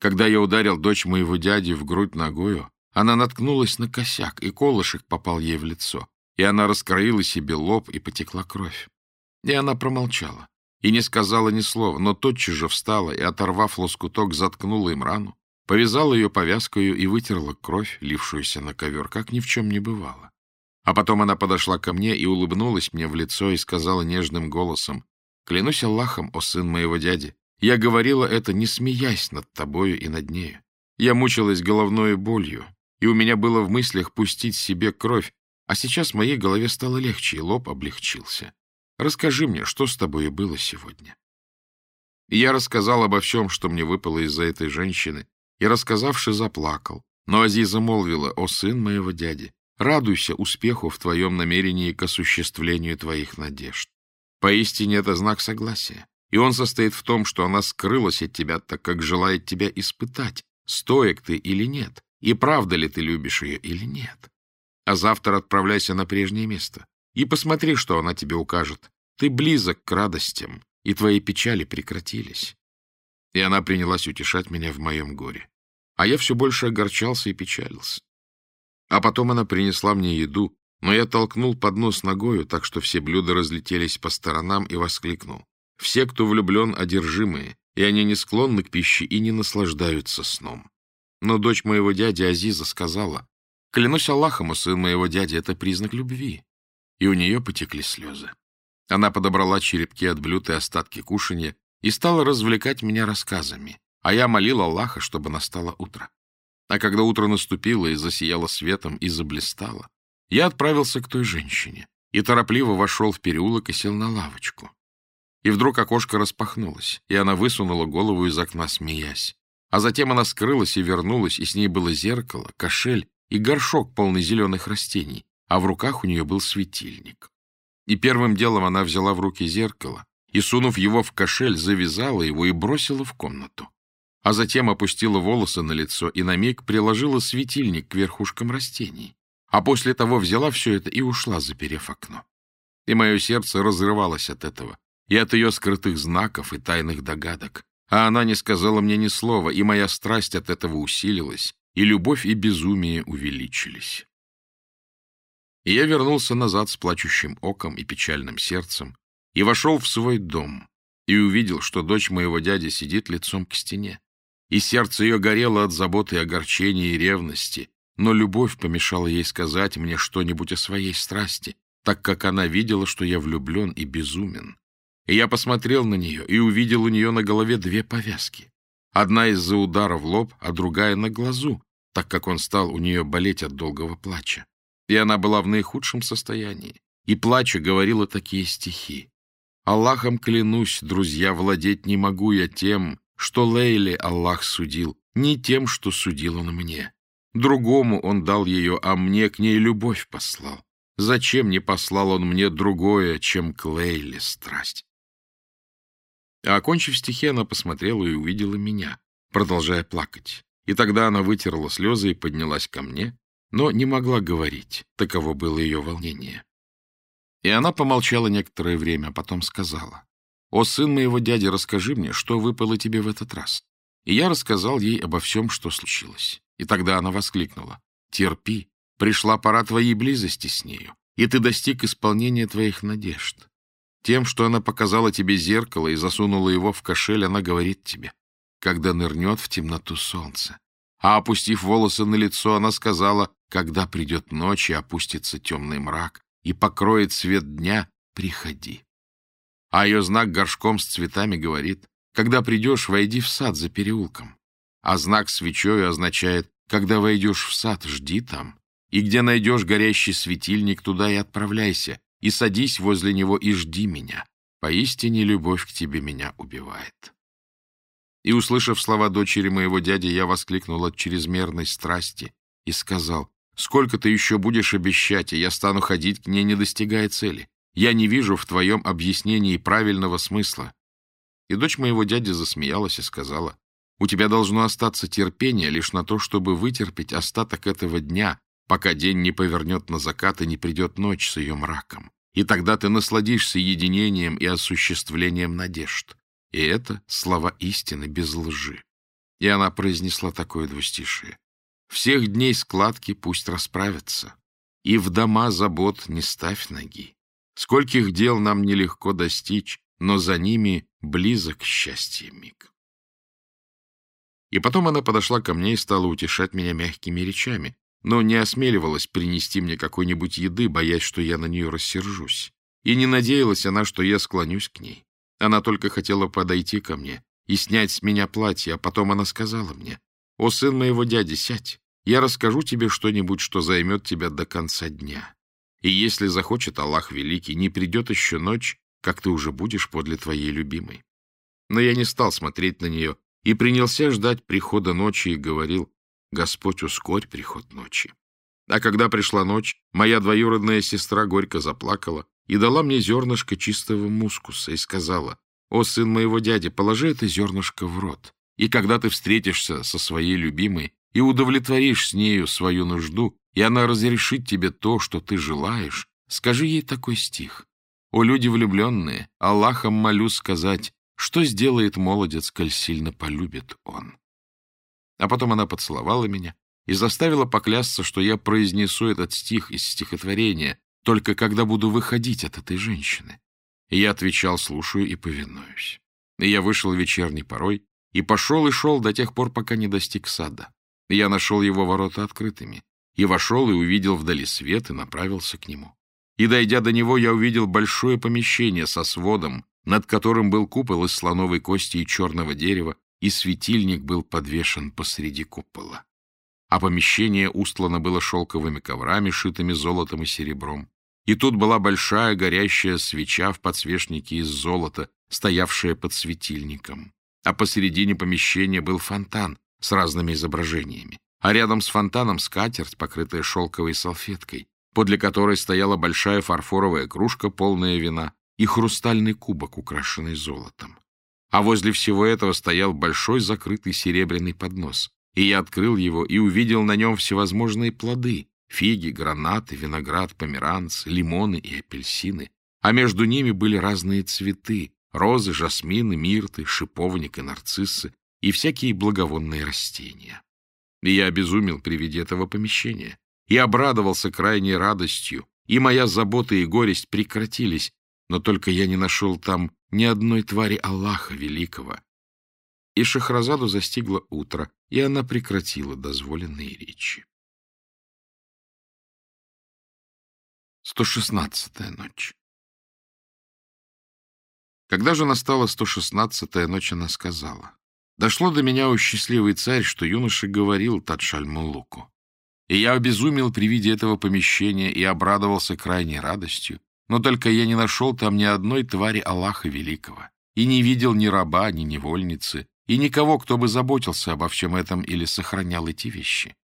Когда я ударил дочь моего дяди в грудь ногою, она наткнулась на косяк, и колышек попал ей в лицо, и она раскроила себе лоб, и потекла кровь. И она промолчала, и не сказала ни слова, но тотчас же встала и, оторвав лоскуток, заткнула им рану, повязала ее повязкою и вытерла кровь, лившуюся на ковер, как ни в чем не бывало. А потом она подошла ко мне и улыбнулась мне в лицо и сказала нежным голосом, Клянусь Аллахом, о сын моего дяди, я говорила это, не смеясь над тобою и над нею. Я мучилась головной болью, и у меня было в мыслях пустить себе кровь, а сейчас моей голове стало легче, и лоб облегчился. Расскажи мне, что с тобой было сегодня. И я рассказал обо всем, что мне выпало из-за этой женщины, и, рассказавши, заплакал. Но Азиза молвила, о сын моего дяди, радуйся успеху в твоем намерении к осуществлению твоих надежд. Поистине это знак согласия. И он состоит в том, что она скрылась от тебя, так как желает тебя испытать, стоек ты или нет, и правда ли ты любишь ее или нет. А завтра отправляйся на прежнее место и посмотри, что она тебе укажет. Ты близок к радостям, и твои печали прекратились. И она принялась утешать меня в моем горе. А я все больше огорчался и печалился. А потом она принесла мне еду, но я толкнул поднос ногою, так что все блюда разлетелись по сторонам и воскликнул. Все, кто влюблен, одержимые, и они не склонны к пище и не наслаждаются сном. Но дочь моего дяди Азиза сказала, «Клянусь Аллахом, сын моего дяди, это признак любви». И у нее потекли слезы. Она подобрала черепки от блюд и остатки кушанья и стала развлекать меня рассказами, а я молил Аллаха, чтобы настало утро. А когда утро наступило и засияло светом и заблистало, я отправился к той женщине и торопливо вошел в переулок и сел на лавочку. И вдруг окошко распахнулось, и она высунула голову из окна, смеясь. А затем она скрылась и вернулась, и с ней было зеркало, кошель и горшок, полный зеленых растений, а в руках у нее был светильник. И первым делом она взяла в руки зеркало и, сунув его в кошель, завязала его и бросила в комнату. а затем опустила волосы на лицо и на миг приложила светильник к верхушкам растений, а после того взяла все это и ушла, заперев окно. И мое сердце разрывалось от этого, и от ее скрытых знаков и тайных догадок, а она не сказала мне ни слова, и моя страсть от этого усилилась, и любовь и безумие увеличились. И я вернулся назад с плачущим оком и печальным сердцем, и вошел в свой дом, и увидел, что дочь моего дяди сидит лицом к стене. И сердце ее горело от заботы огорчения и ревности, но любовь помешала ей сказать мне что-нибудь о своей страсти, так как она видела, что я влюблен и безумен. И я посмотрел на нее и увидел у нее на голове две повязки. Одна из-за удара в лоб, а другая на глазу, так как он стал у нее болеть от долгого плача. И она была в наихудшем состоянии. И плача говорила такие стихи. Аллахом клянусь, друзья, владеть не могу я тем, что Лейле Аллах судил, не тем, что судил он мне. Другому он дал ее, а мне к ней любовь послал. Зачем не послал он мне другое, чем к Лейле страсть? А окончив стихи, она посмотрела и увидела меня, продолжая плакать. И тогда она вытерла слезы и поднялась ко мне, но не могла говорить, таково было ее волнение. И она помолчала некоторое время, а потом сказала, «О, сын моего дяди, расскажи мне, что выпало тебе в этот раз». И я рассказал ей обо всем, что случилось. И тогда она воскликнула, «Терпи, пришла пора твоей близости с нею, и ты достиг исполнения твоих надежд. Тем, что она показала тебе зеркало и засунула его в кошель, она говорит тебе, когда нырнет в темноту солнце. А опустив волосы на лицо, она сказала, когда придет ночь и опустится темный мрак, и покроет свет дня, приходи. А ее знак горшком с цветами говорит, когда придешь, войди в сад за переулком. А знак свечой означает, когда войдешь в сад, жди там. И где найдешь горящий светильник, туда и отправляйся, и садись возле него и жди меня. Поистине любовь к тебе меня убивает. И, услышав слова дочери моего дяди, я воскликнул от чрезмерной страсти и сказал, Сколько ты еще будешь обещать, и я стану ходить к ней, не достигая цели? Я не вижу в твоем объяснении правильного смысла. И дочь моего дяди засмеялась и сказала, у тебя должно остаться терпение лишь на то, чтобы вытерпеть остаток этого дня, пока день не повернет на закат и не придет ночь с ее мраком. И тогда ты насладишься единением и осуществлением надежд. И это слова истины без лжи. И она произнесла такое двустишие. Всех дней складки пусть расправятся, и в дома забот не ставь ноги. Скольких дел нам нелегко достичь, но за ними близок счастье миг. И потом она подошла ко мне и стала утешать меня мягкими речами, но не осмеливалась принести мне какой-нибудь еды, боясь, что я на нее рассержусь. И не надеялась она, что я склонюсь к ней. Она только хотела подойти ко мне и снять с меня платье, а потом она сказала мне, «О, сын моего дяди, сядь, я расскажу тебе что-нибудь, что займет тебя до конца дня. И если захочет Аллах Великий, не придет еще ночь, как ты уже будешь подле твоей любимой». Но я не стал смотреть на нее и принялся ждать прихода ночи и говорил, «Господь, ускорь приход ночи». А когда пришла ночь, моя двоюродная сестра горько заплакала и дала мне зернышко чистого мускуса и сказала, «О, сын моего дяди, положи это зернышко в рот, и когда ты встретишься со своей любимой и удовлетворишь с нею свою нужду, и она разрешит тебе то, что ты желаешь, скажи ей такой стих. О, люди влюбленные, Аллахом молю сказать, что сделает молодец, коль сильно полюбит он. А потом она поцеловала меня и заставила поклясться, что я произнесу этот стих из стихотворения, только когда буду выходить от этой женщины. Я отвечал, слушаю и повинуюсь. И я вышел вечерней порой, и пошел и шел до тех пор, пока не достиг сада. Я нашел его ворота открытыми, и вошел и увидел вдали свет, и направился к нему. И, дойдя до него, я увидел большое помещение со сводом, над которым был купол из слоновой кости и черного дерева, и светильник был подвешен посреди купола. А помещение устлано было шелковыми коврами, шитыми золотом и серебром. И тут была большая горящая свеча в подсвечнике из золота, стоявшая под светильником а посередине помещения был фонтан с разными изображениями, а рядом с фонтаном скатерть, покрытая шелковой салфеткой, подле которой стояла большая фарфоровая кружка, полная вина, и хрустальный кубок, украшенный золотом. а возле всего этого стоял большой закрытый серебряный поднос. И я открыл его и увидел на нем всевозможные плоды — фиги, гранаты, виноград, померанцы, лимоны и апельсины. А между ними были разные цветы — розы, жасмины, мирты, шиповник и нарциссы, и всякие благовонные растения. И я обезумел при виде этого помещения, и обрадовался крайней радостью, и моя забота и горесть прекратились, но только я не нашел там ни одной твари Аллаха Великого. И Шахразаду застигло утро, и она прекратила дозволенные речи. 116-я ночь Когда же настала 116-я ночь, она сказала, «Дошло до меня, о счастливый царь, что юноша говорил Тадшаль-Мулуку. И я обезумел при виде этого помещения и обрадовался крайней радостью, но только я не нашел там ни одной твари Аллаха Великого, и не видел ни раба, ни невольницы, и никого, кто бы заботился обо всем этом или сохранял эти вещи.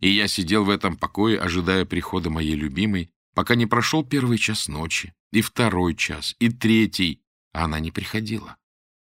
И я сидел в этом покое, ожидая прихода моей любимой, пока не прошел первый час ночи, и второй час, и третий, а она не приходила.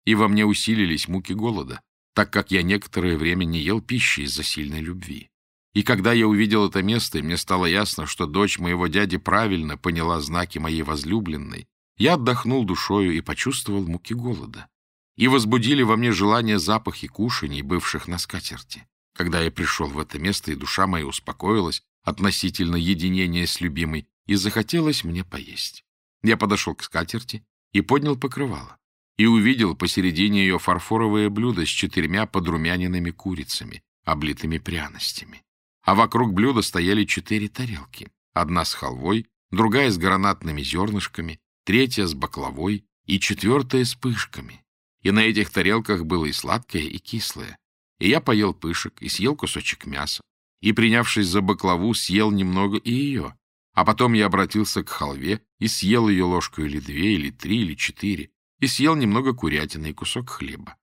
И во мне усилились муки голода, так как я некоторое время не ел пищи из-за сильной любви. И когда я увидел это место, и мне стало ясно, что дочь моего дяди правильно поняла знаки моей возлюбленной, я отдохнул душою и почувствовал муки голода. И возбудили во мне желание запахи кушаний, бывших на скатерти. Когда я пришел в это место, и душа моя успокоилась относительно единения с любимой, и захотелось мне поесть. Я подошел к скатерти и поднял покрывало, и увидел посередине ее фарфоровое блюдо с четырьмя подрумяненными курицами, облитыми пряностями а вокруг блюда стояли четыре тарелки. Одна с халвой, другая с гранатными зернышками, третья с баклавой и четвертая с пышками. И на этих тарелках было и сладкое, и кислое. И я поел пышек и съел кусочек мяса. И, принявшись за баклаву, съел немного и ее. А потом я обратился к халве и съел ее ложку или две, или три, или четыре. И съел немного курятины и кусок хлеба.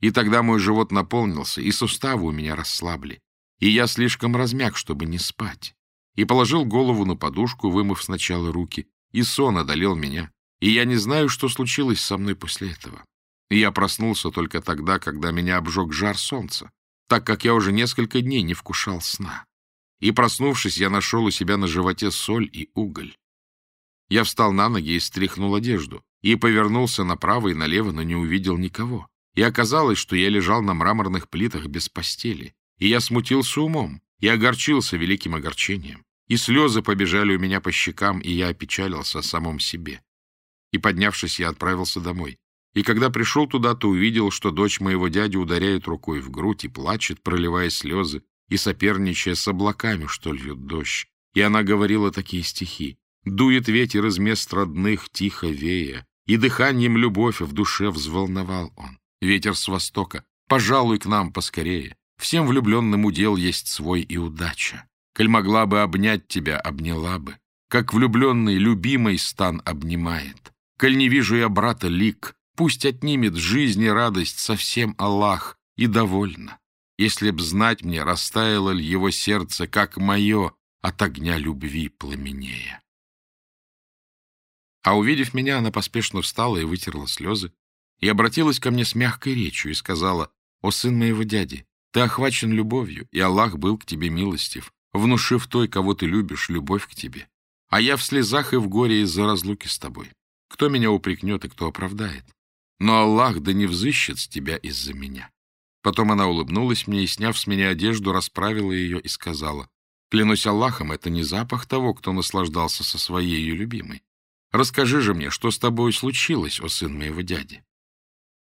И тогда мой живот наполнился, и суставы у меня расслабли и я слишком размяк, чтобы не спать, и положил голову на подушку, вымыв сначала руки, и сон одолел меня, и я не знаю, что случилось со мной после этого. И я проснулся только тогда, когда меня обжег жар солнца, так как я уже несколько дней не вкушал сна. И, проснувшись, я нашел у себя на животе соль и уголь. Я встал на ноги и стряхнул одежду, и повернулся направо и налево, но не увидел никого. И оказалось, что я лежал на мраморных плитах без постели, и я смутился умом, и огорчился великим огорчением. И слезы побежали у меня по щекам, и я опечалился о самом себе. И, поднявшись, я отправился домой. И когда пришел туда, то увидел, что дочь моего дяди ударяет рукой в грудь и плачет, проливая слезы, и соперничая с облаками, что льют дождь. И она говорила такие стихи. «Дует ветер из мест родных, тихо вея, и дыханием любовь в душе взволновал он. Ветер с востока, пожалуй, к нам поскорее. Всем влюбленным удел есть свой и удача. Коль могла бы обнять тебя, обняла бы. Как влюбленный любимый стан обнимает. Коль не вижу я брата лик, пусть отнимет жизни радость совсем Аллах, и довольна. Если б знать мне, растаяло ли его сердце, как мое, от огня любви пламенея. А увидев меня, она поспешно встала и вытерла слезы, и обратилась ко мне с мягкой речью и сказала, «О, сын моего дяди, ты охвачен любовью, и Аллах был к тебе милостив, внушив той, кого ты любишь, любовь к тебе. А я в слезах и в горе из-за разлуки с тобой. Кто меня упрекнет и кто оправдает? Но Аллах да не взыщет с тебя из-за меня. Потом она улыбнулась мне и, сняв с меня одежду, расправила ее и сказала, «Клянусь Аллахом, это не запах того, кто наслаждался со своей любимой. Расскажи же мне, что с тобой случилось, о сын моего дяди?»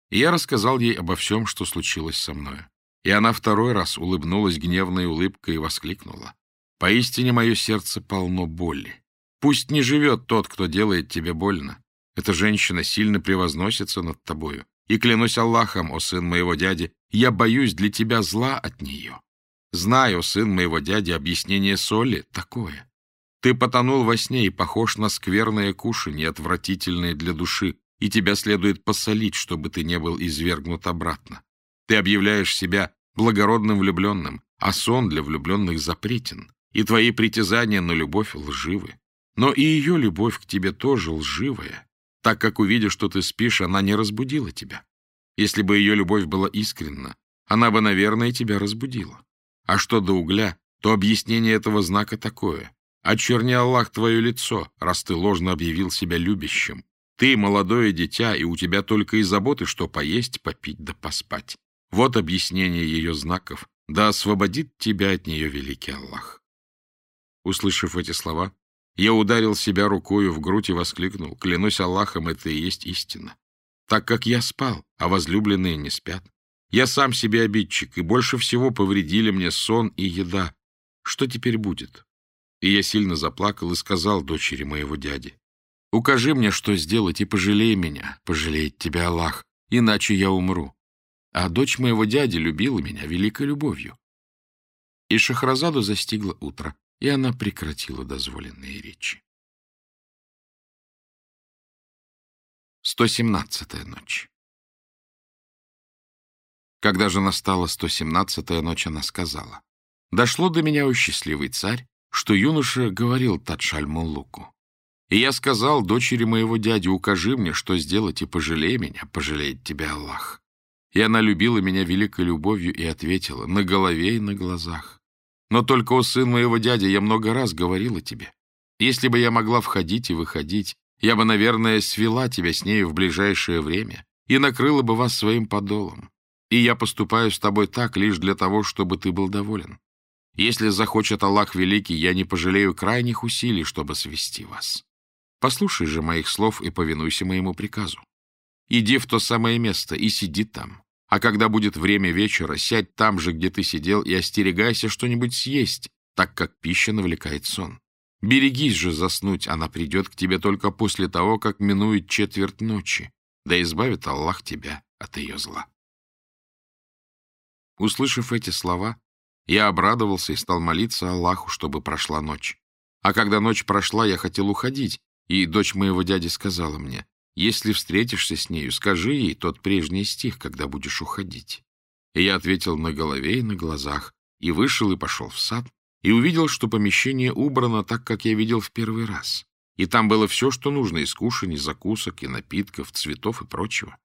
И я рассказал ей обо всем, что случилось со мною. И она второй раз улыбнулась гневной улыбкой и воскликнула. «Поистине мое сердце полно боли. Пусть не живет тот, кто делает тебе больно. Эта женщина сильно превозносится над тобою. И клянусь Аллахом, о сын моего дяди, я боюсь для тебя зла от нее. Знаю, сын моего дяди, объяснение соли такое. Ты потонул во сне и похож на скверное кушанье, отвратительное для души, и тебя следует посолить, чтобы ты не был извергнут обратно. Ты объявляешь себя благородным влюбленным, а сон для влюбленных запретен, и твои притязания на любовь лживы. Но и ее любовь к тебе тоже лживая, так как, увидев, что ты спишь, она не разбудила тебя. Если бы ее любовь была искренна, она бы, наверное, тебя разбудила. А что до угля, то объяснение этого знака такое. Очерни Аллах твое лицо, раз ты ложно объявил себя любящим. Ты молодое дитя, и у тебя только и заботы, что поесть, попить да поспать. Вот объяснение ее знаков. Да освободит тебя от нее великий Аллах. Услышав эти слова, я ударил себя рукою в грудь и воскликнул, клянусь Аллахом, это и есть истина. Так как я спал, а возлюбленные не спят. Я сам себе обидчик, и больше всего повредили мне сон и еда. Что теперь будет? И я сильно заплакал и сказал дочери моего дяди, «Укажи мне, что сделать, и пожалей меня, пожалеет тебя Аллах, иначе я умру». А дочь моего дяди любила меня великой любовью. И Шахразаду застигло утро, и она прекратила дозволенные речи. 117-я ночь Когда же настала 117-я ночь, она сказала, «Дошло до меня, о счастливый царь, что юноша говорил Тадшаль-Муллуку. И я сказал дочери моего дяди, укажи мне, что сделать, и пожалей меня, пожалеет тебя Аллах. И она любила меня великой любовью и ответила, на голове и на глазах. Но только, о сын моего дяди, я много раз говорила тебе. Если бы я могла входить и выходить, я бы, наверное, свела тебя с нею в ближайшее время и накрыла бы вас своим подолом. И я поступаю с тобой так лишь для того, чтобы ты был доволен. Если захочет Аллах Великий, я не пожалею крайних усилий, чтобы свести вас. Послушай же моих слов и повинуйся моему приказу. Иди в то самое место и сиди там. А когда будет время вечера, сядь там же, где ты сидел, и остерегайся что-нибудь съесть, так как пища навлекает сон. Берегись же заснуть, она придет к тебе только после того, как минует четверть ночи, да избавит Аллах тебя от ее зла. Услышав эти слова, я обрадовался и стал молиться Аллаху, чтобы прошла ночь. А когда ночь прошла, я хотел уходить, и дочь моего дяди сказала мне, если встретишься с нею, скажи ей тот прежний стих, когда будешь уходить. И я ответил на голове и на глазах, и вышел и пошел в сад, и увидел, что помещение убрано так, как я видел в первый раз. И там было все, что нужно из кушаний, закусок и напитков, цветов и прочего.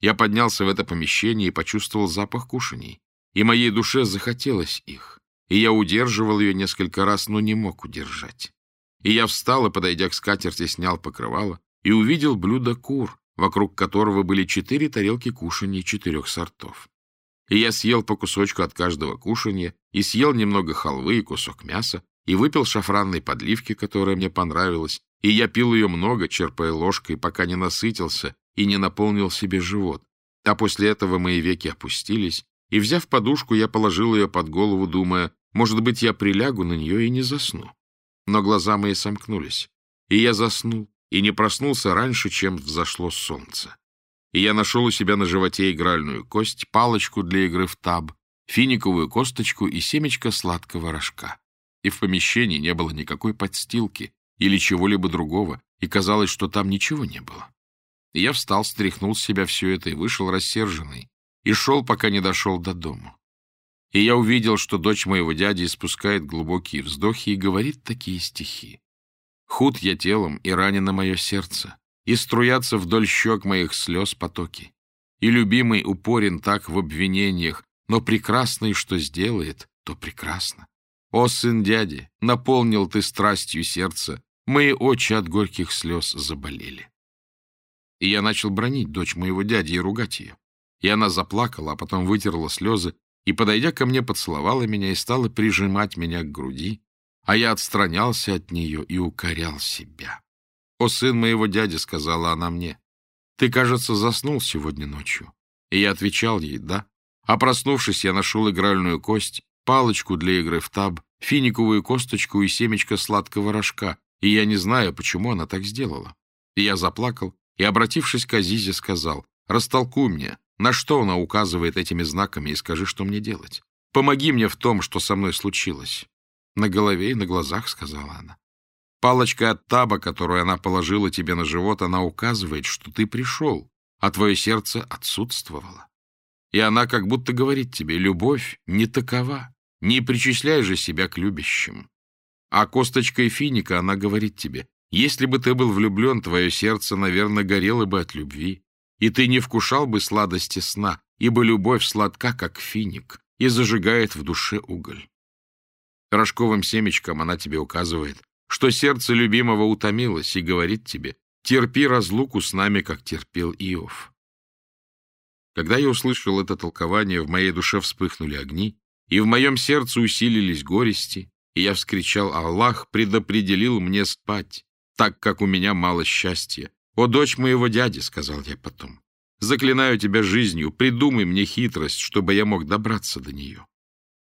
Я поднялся в это помещение и почувствовал запах кушаний и моей душе захотелось их, и я удерживал ее несколько раз, но не мог удержать. И я встал и, подойдя к скатерти, снял покрывало и увидел блюдо кур, вокруг которого были четыре тарелки кушаний четырех сортов. И я съел по кусочку от каждого кушанья, и съел немного халвы и кусок мяса, и выпил шафранной подливки, которая мне понравилась, и я пил ее много, черпая ложкой, пока не насытился и не наполнил себе живот. А после этого мои веки опустились, и, взяв подушку, я положил ее под голову, думая, может быть, я прилягу на нее и не засну. Но глаза мои сомкнулись, и я заснул, и не проснулся раньше, чем взошло солнце. И я нашел у себя на животе игральную кость, палочку для игры в таб, финиковую косточку и семечко сладкого рожка. И в помещении не было никакой подстилки или чего-либо другого, и казалось, что там ничего не было. И я встал, стряхнул с себя все это и вышел рассерженный, и шел, пока не дошел до дома. И я увидел, что дочь моего дяди испускает глубокие вздохи и говорит такие стихи. «Худ я телом, и ранено мое сердце, и струятся вдоль щек моих слез потоки. И любимый упорен так в обвинениях, но прекрасный, что сделает, то прекрасно. О, сын дяди, наполнил ты страстью сердце, мои очи от горьких слез заболели». И я начал бронить дочь моего дяди и ругать ее. И она заплакала, а потом вытерла слезы и, подойдя ко мне, поцеловала меня и стала прижимать меня к груди, а я отстранялся от нее и укорял себя. «О, сын моего дяди», — сказала она мне, — «ты, кажется, заснул сегодня ночью». И я отвечал ей «да». А проснувшись, я нашел игральную кость, палочку для игры в таб, финиковую косточку и семечко сладкого рожка, и я не знаю, почему она так сделала. И я заплакал, и, обратившись к Азизе, сказал, «Растолкуй мне, на что она указывает этими знаками и скажи, что мне делать? Помоги мне в том, что со мной случилось. На голове и на глазах, — сказала она. Палочка от таба, которую она положила тебе на живот, она указывает, что ты пришел, а твое сердце отсутствовало. И она как будто говорит тебе, любовь не такова, не причисляй же себя к любящим. А косточкой финика она говорит тебе, если бы ты был влюблен, твое сердце, наверное, горело бы от любви. и ты не вкушал бы сладости сна, ибо любовь сладка, как финик, и зажигает в душе уголь. Рожковым семечком она тебе указывает, что сердце любимого утомилось, и говорит тебе, терпи разлуку с нами, как терпел Иов. Когда я услышал это толкование, в моей душе вспыхнули огни, и в моем сердце усилились горести, и я вскричал, Аллах предопределил мне спать, так как у меня мало счастья. «О, дочь моего дяди», — сказал я потом, — «заклинаю тебя жизнью, придумай мне хитрость, чтобы я мог добраться до нее».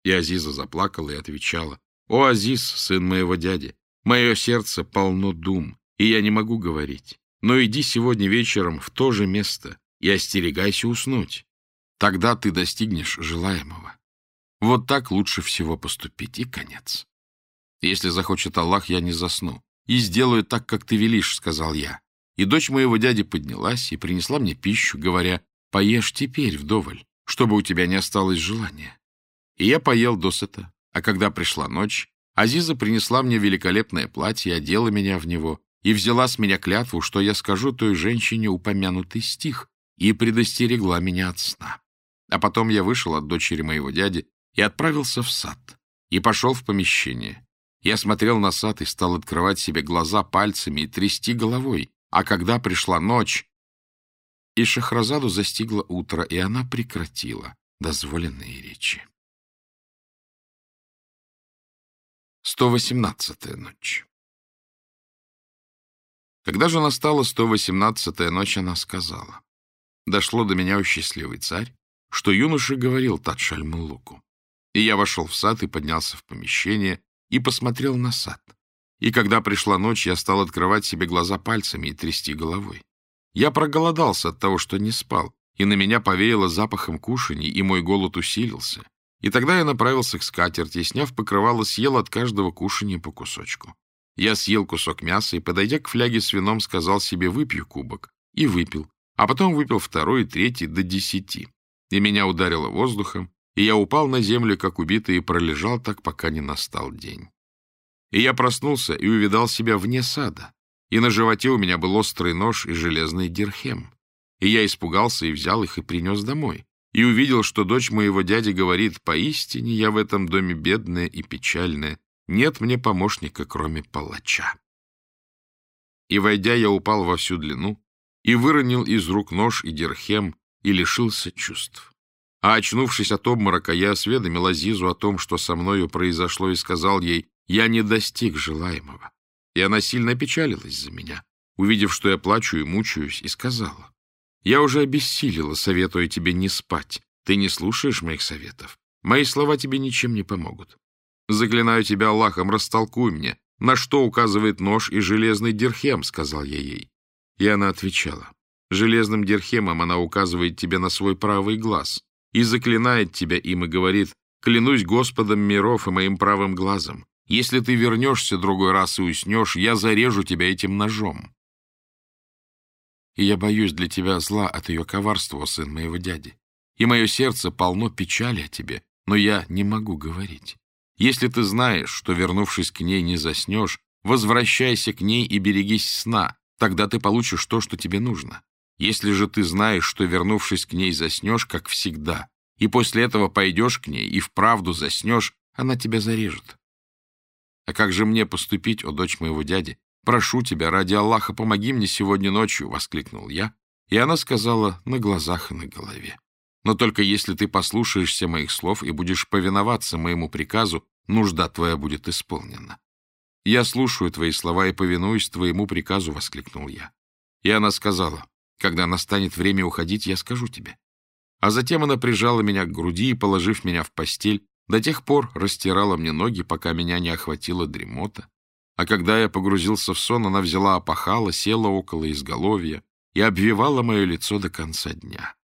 И Азиза заплакала и отвечала, «О, Азиз, сын моего дяди, мое сердце полно дум, и я не могу говорить. Но иди сегодня вечером в то же место и остерегайся уснуть. Тогда ты достигнешь желаемого. Вот так лучше всего поступить, и конец. Если захочет Аллах, я не засну. И сделаю так, как ты велишь, — сказал я. И дочь моего дяди поднялась и принесла мне пищу, говоря, поешь теперь вдоволь, чтобы у тебя не осталось желания. И я поел досыта, а когда пришла ночь, Азиза принесла мне великолепное платье, одела меня в него и взяла с меня клятву, что я скажу той женщине упомянутый стих, и предостерегла меня от сна. А потом я вышел от дочери моего дяди и отправился в сад, и пошел в помещение. Я смотрел на сад и стал открывать себе глаза пальцами и трясти головой. А когда пришла ночь, и Шахразаду застигло утро, и она прекратила дозволенные речи. 118-я ночь Когда же настала 118-я ночь, она сказала, «Дошло до меня, о счастливый царь, что юноша говорил Тадшальмулуку. И я вошел в сад и поднялся в помещение, и посмотрел на сад. И когда пришла ночь, я стал открывать себе глаза пальцами и трясти головой. Я проголодался от того, что не спал, и на меня повеяло запахом кушаний, и мой голод усилился. И тогда я направился к скатерти, сняв покрывало, съел от каждого кушания по кусочку. Я съел кусок мяса и, подойдя к фляге с вином, сказал себе «выпью кубок». И выпил, а потом выпил второй и третий до десяти. И меня ударило воздухом, и я упал на землю, как убитый, и пролежал так, пока не настал день. И я проснулся и увидал себя вне сада, и на животе у меня был острый нож и железный дирхем. И я испугался и взял их и принес домой, и увидел, что дочь моего дяди говорит, «Поистине я в этом доме бедная и печальная, нет мне помощника, кроме палача». И, войдя, я упал во всю длину, и выронил из рук нож и дирхем, и лишился чувств. А очнувшись от обморока, я осведомил Азизу о том, что со мною произошло, и сказал ей, я не достиг желаемого. И она сильно печалилась за меня, увидев, что я плачу и мучаюсь, и сказала, я уже обессилила, советуя тебе не спать. Ты не слушаешь моих советов. Мои слова тебе ничем не помогут. Заклинаю тебя Аллахом, растолкуй мне, на что указывает нож и железный дирхем, сказал я ей. И она отвечала, железным дирхемом она указывает тебе на свой правый глаз и заклинает тебя им и говорит, «Клянусь Господом миров и моим правым глазом, если ты вернешься другой раз и уснешь, я зарежу тебя этим ножом». И я боюсь для тебя зла от ее коварства, сын моего дяди. И мое сердце полно печали о тебе, но я не могу говорить. Если ты знаешь, что, вернувшись к ней, не заснешь, возвращайся к ней и берегись сна, тогда ты получишь то, что тебе нужно. Если же ты знаешь, что, вернувшись к ней, заснешь, как всегда, и после этого пойдешь к ней и вправду заснешь, она тебя зарежет. А как же мне поступить, о дочь моего дяди? Прошу тебя, ради Аллаха, помоги мне сегодня ночью, — воскликнул я. И она сказала на глазах и на голове. Но только если ты послушаешься моих слов и будешь повиноваться моему приказу, нужда твоя будет исполнена. Я слушаю твои слова и повинуюсь твоему приказу, — воскликнул я. И она сказала, когда настанет время уходить, я скажу тебе. А затем она прижала меня к груди и, положив меня в постель, до тех пор растирала мне ноги, пока меня не охватила дремота. А когда я погрузился в сон, она взяла опахала, села около изголовья и обвивала мое лицо до конца дня.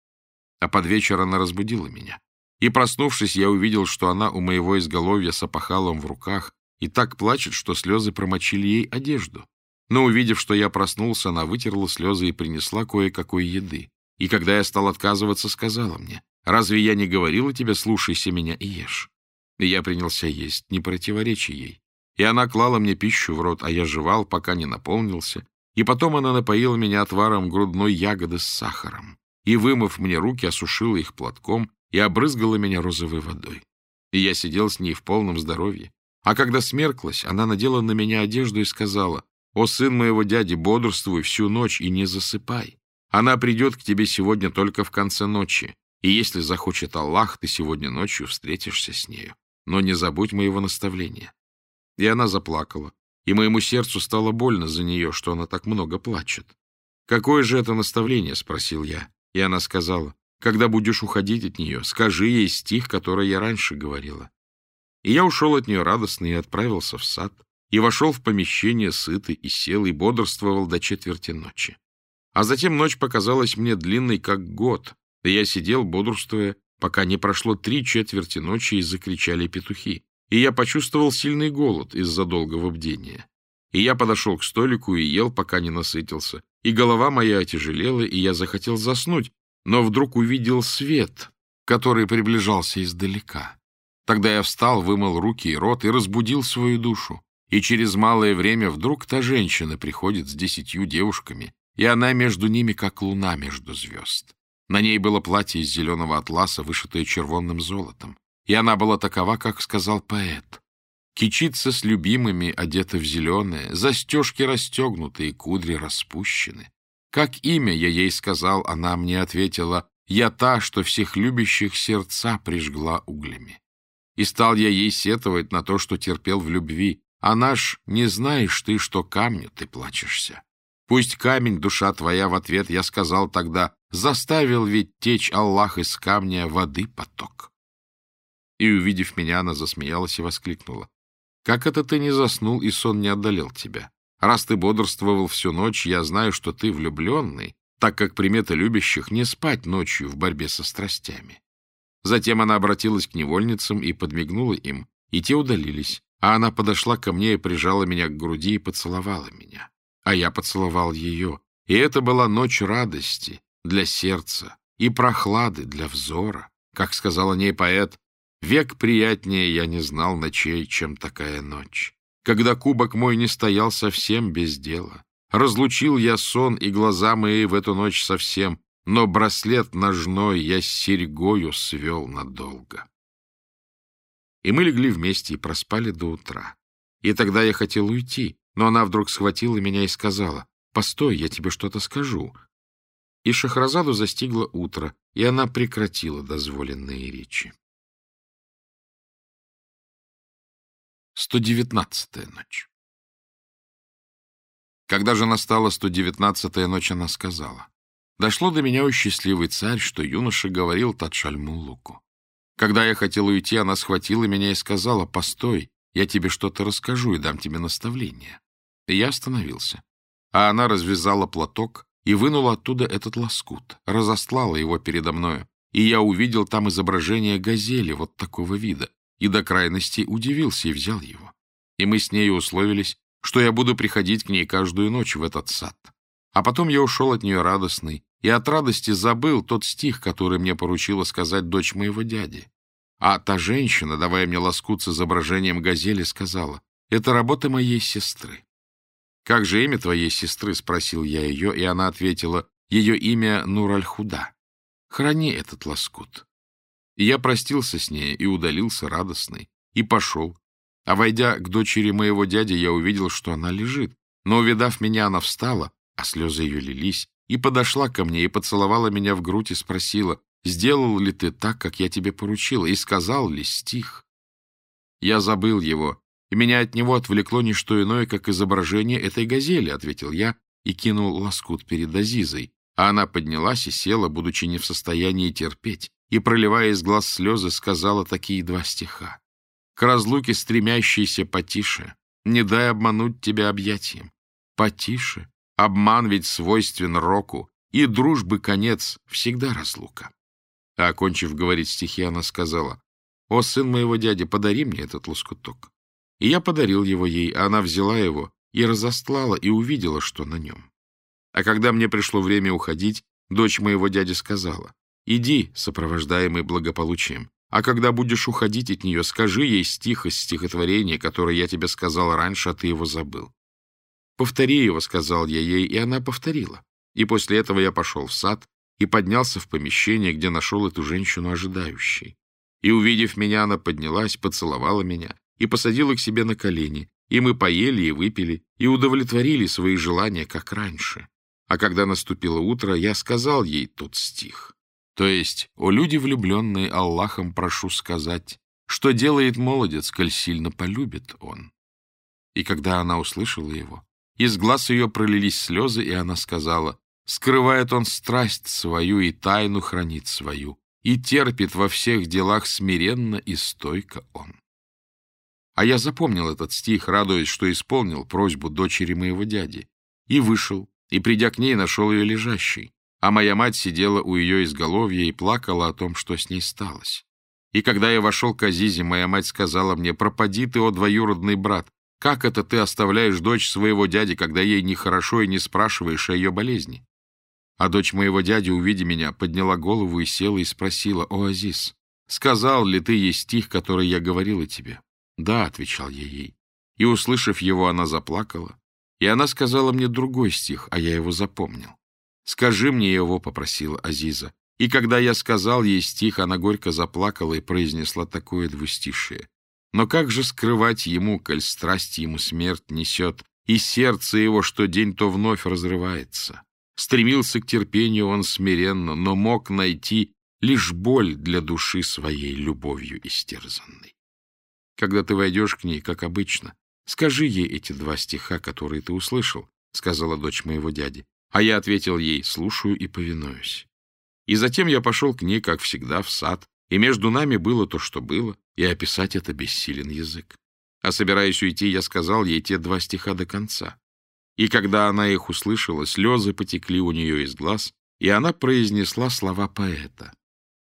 А под вечер она разбудила меня. И, проснувшись, я увидел, что она у моего изголовья с опахалом в руках и так плачет, что слезы промочили ей одежду. Но, увидев, что я проснулся, она вытерла слезы и принесла кое-какой еды. И когда я стал отказываться, сказала мне, «Разве я не говорила тебе, слушайся меня и ешь?» И я принялся есть, не противоречия ей. И она клала мне пищу в рот, а я жевал, пока не наполнился. И потом она напоила меня отваром грудной ягоды с сахаром. и, вымыв мне руки, осушила их платком и обрызгала меня розовой водой. И я сидел с ней в полном здоровье. А когда смерклась, она надела на меня одежду и сказала, «О, сын моего дяди, бодрствуй всю ночь и не засыпай. Она придет к тебе сегодня только в конце ночи, и если захочет Аллах, ты сегодня ночью встретишься с нею. Но не забудь моего наставления». И она заплакала, и моему сердцу стало больно за нее, что она так много плачет. «Какое же это наставление?» — спросил я. И она сказала, «Когда будешь уходить от нее, скажи ей стих, который я раньше говорила». И я ушел от нее радостный и отправился в сад, и вошел в помещение сытый и сел, и бодрствовал до четверти ночи. А затем ночь показалась мне длинной, как год, и я сидел, бодрствуя, пока не прошло три четверти ночи, и закричали петухи. И я почувствовал сильный голод из-за долгого бдения. И я подошел к столику и ел, пока не насытился. И голова моя отяжелела, и я захотел заснуть, но вдруг увидел свет, который приближался издалека. Тогда я встал, вымыл руки и рот и разбудил свою душу. И через малое время вдруг та женщина приходит с десятью девушками, и она между ними, как луна между звезд. На ней было платье из зеленого атласа, вышитое червонным золотом. И она была такова, как сказал поэт. Кичится с любимыми, одета в зеленое, застежки расстегнутые, кудри распущены. Как имя я ей сказал, она мне ответила, я та, что всех любящих сердца прижгла углями. И стал я ей сетовать на то, что терпел в любви, а наш не знаешь ты, что камню ты плачешься. Пусть камень, душа твоя, в ответ я сказал тогда, заставил ведь течь Аллах из камня воды поток. И, увидев меня, она засмеялась и воскликнула. Как это ты не заснул, и сон не одолел тебя? Раз ты бодрствовал всю ночь, я знаю, что ты влюбленный, так как примета любящих не спать ночью в борьбе со страстями. Затем она обратилась к невольницам и подмигнула им, и те удалились, а она подошла ко мне и прижала меня к груди и поцеловала меня. А я поцеловал ее, и это была ночь радости для сердца и прохлады для взора. Как сказал о ней поэт, Век приятнее я не знал ночей, чем такая ночь. Когда кубок мой не стоял совсем без дела. Разлучил я сон и глаза мои в эту ночь совсем, но браслет ножной я с серьгою свел надолго. И мы легли вместе и проспали до утра. И тогда я хотел уйти, но она вдруг схватила меня и сказала, «Постой, я тебе что-то скажу». И Шахразаду застигло утро, и она прекратила дозволенные речи. 119-я ночь. Когда же настала 119-я ночь, она сказала, «Дошло до меня, о счастливый царь, что юноша говорил Татшальмулуку. Когда я хотел уйти, она схватила меня и сказала, «Постой, я тебе что-то расскажу и дам тебе наставление». И я остановился. А она развязала платок и вынула оттуда этот лоскут, разослала его передо мною, и я увидел там изображение газели вот такого вида, и до крайности удивился и взял его. И мы с ней условились, что я буду приходить к ней каждую ночь в этот сад. А потом я ушел от нее радостный, и от радости забыл тот стих, который мне поручила сказать дочь моего дяди. А та женщина, давая мне лоскут с изображением газели, сказала, «Это работа моей сестры». «Как же имя твоей сестры?» — спросил я ее, и она ответила, «Ее имя Нур-аль-Худа. Храни этот лоскут. И я простился с ней и удалился радостный, и пошел. А войдя к дочери моего дяди, я увидел, что она лежит. Но, увидав меня, она встала, а слезы ее лились, и подошла ко мне, и поцеловала меня в грудь, и спросила, «Сделал ли ты так, как я тебе поручила, и сказал ли стих?» Я забыл его, и меня от него отвлекло не что иное, как изображение этой газели, — ответил я и кинул лоскут перед Азизой, а она поднялась и села, будучи не в состоянии терпеть и, проливая из глаз слезы, сказала такие два стиха. «К разлуке стремящейся потише, не дай обмануть тебя объятием. Потише, обман ведь свойствен року, и дружбы конец всегда разлука». А, окончив говорить стихи, она сказала, «О, сын моего дяди, подари мне этот лоскуток». И я подарил его ей, а она взяла его и разостлала, и увидела, что на нем. А когда мне пришло время уходить, дочь моего дяди сказала, Иди, сопровождаемый благополучием, а когда будешь уходить от нее, скажи ей стих из стихотворения, которое я тебе сказал раньше, а ты его забыл. Повтори его, сказал я ей, и она повторила. И после этого я пошел в сад, и поднялся в помещение, где нашел эту женщину ожидающей. И, увидев меня, она поднялась, поцеловала меня и посадила к себе на колени, и мы поели и выпили, и удовлетворили свои желания, как раньше. А когда наступило утро, я сказал ей тот стих. То есть, о люди влюбленные, Аллахом прошу сказать, что делает молодец, коль сильно полюбит он. И когда она услышала его, из глаз ее пролились слезы, и она сказала, «Скрывает он страсть свою и тайну хранит свою, и терпит во всех делах смиренно и стойко он». А я запомнил этот стих, радуясь, что исполнил просьбу дочери моего дяди, и вышел, и, придя к ней, нашел ее лежащей, а моя мать сидела у ее изголовья и плакала о том, что с ней сталось. И когда я вошел к Азизе, моя мать сказала мне, «Пропади ты, о двоюродный брат, как это ты оставляешь дочь своего дяди, когда ей нехорошо и не спрашиваешь о ее болезни?» А дочь моего дяди, увидя меня, подняла голову и села и спросила, «О, Азиз, сказал ли ты ей стих, который я говорила тебе?» «Да», — отвечал я ей. И, услышав его, она заплакала. И она сказала мне другой стих, а я его запомнил. «Скажи мне его», — попросила Азиза. И когда я сказал ей стих, она горько заплакала и произнесла такое двустишие. Но как же скрывать ему, коль страсть ему смерть несет, и сердце его что день, то вновь разрывается? Стремился к терпению он смиренно, но мог найти лишь боль для души своей любовью истерзанной. Когда ты войдешь к ней, как обычно, скажи ей эти два стиха, которые ты услышал, — сказала дочь моего дяди. А я ответил ей, слушаю и повинуюсь. И затем я пошел к ней, как всегда, в сад, и между нами было то, что было, и описать это бессилен язык. А собираясь уйти, я сказал ей те два стиха до конца. И когда она их услышала, слезы потекли у нее из глаз, и она произнесла слова поэта.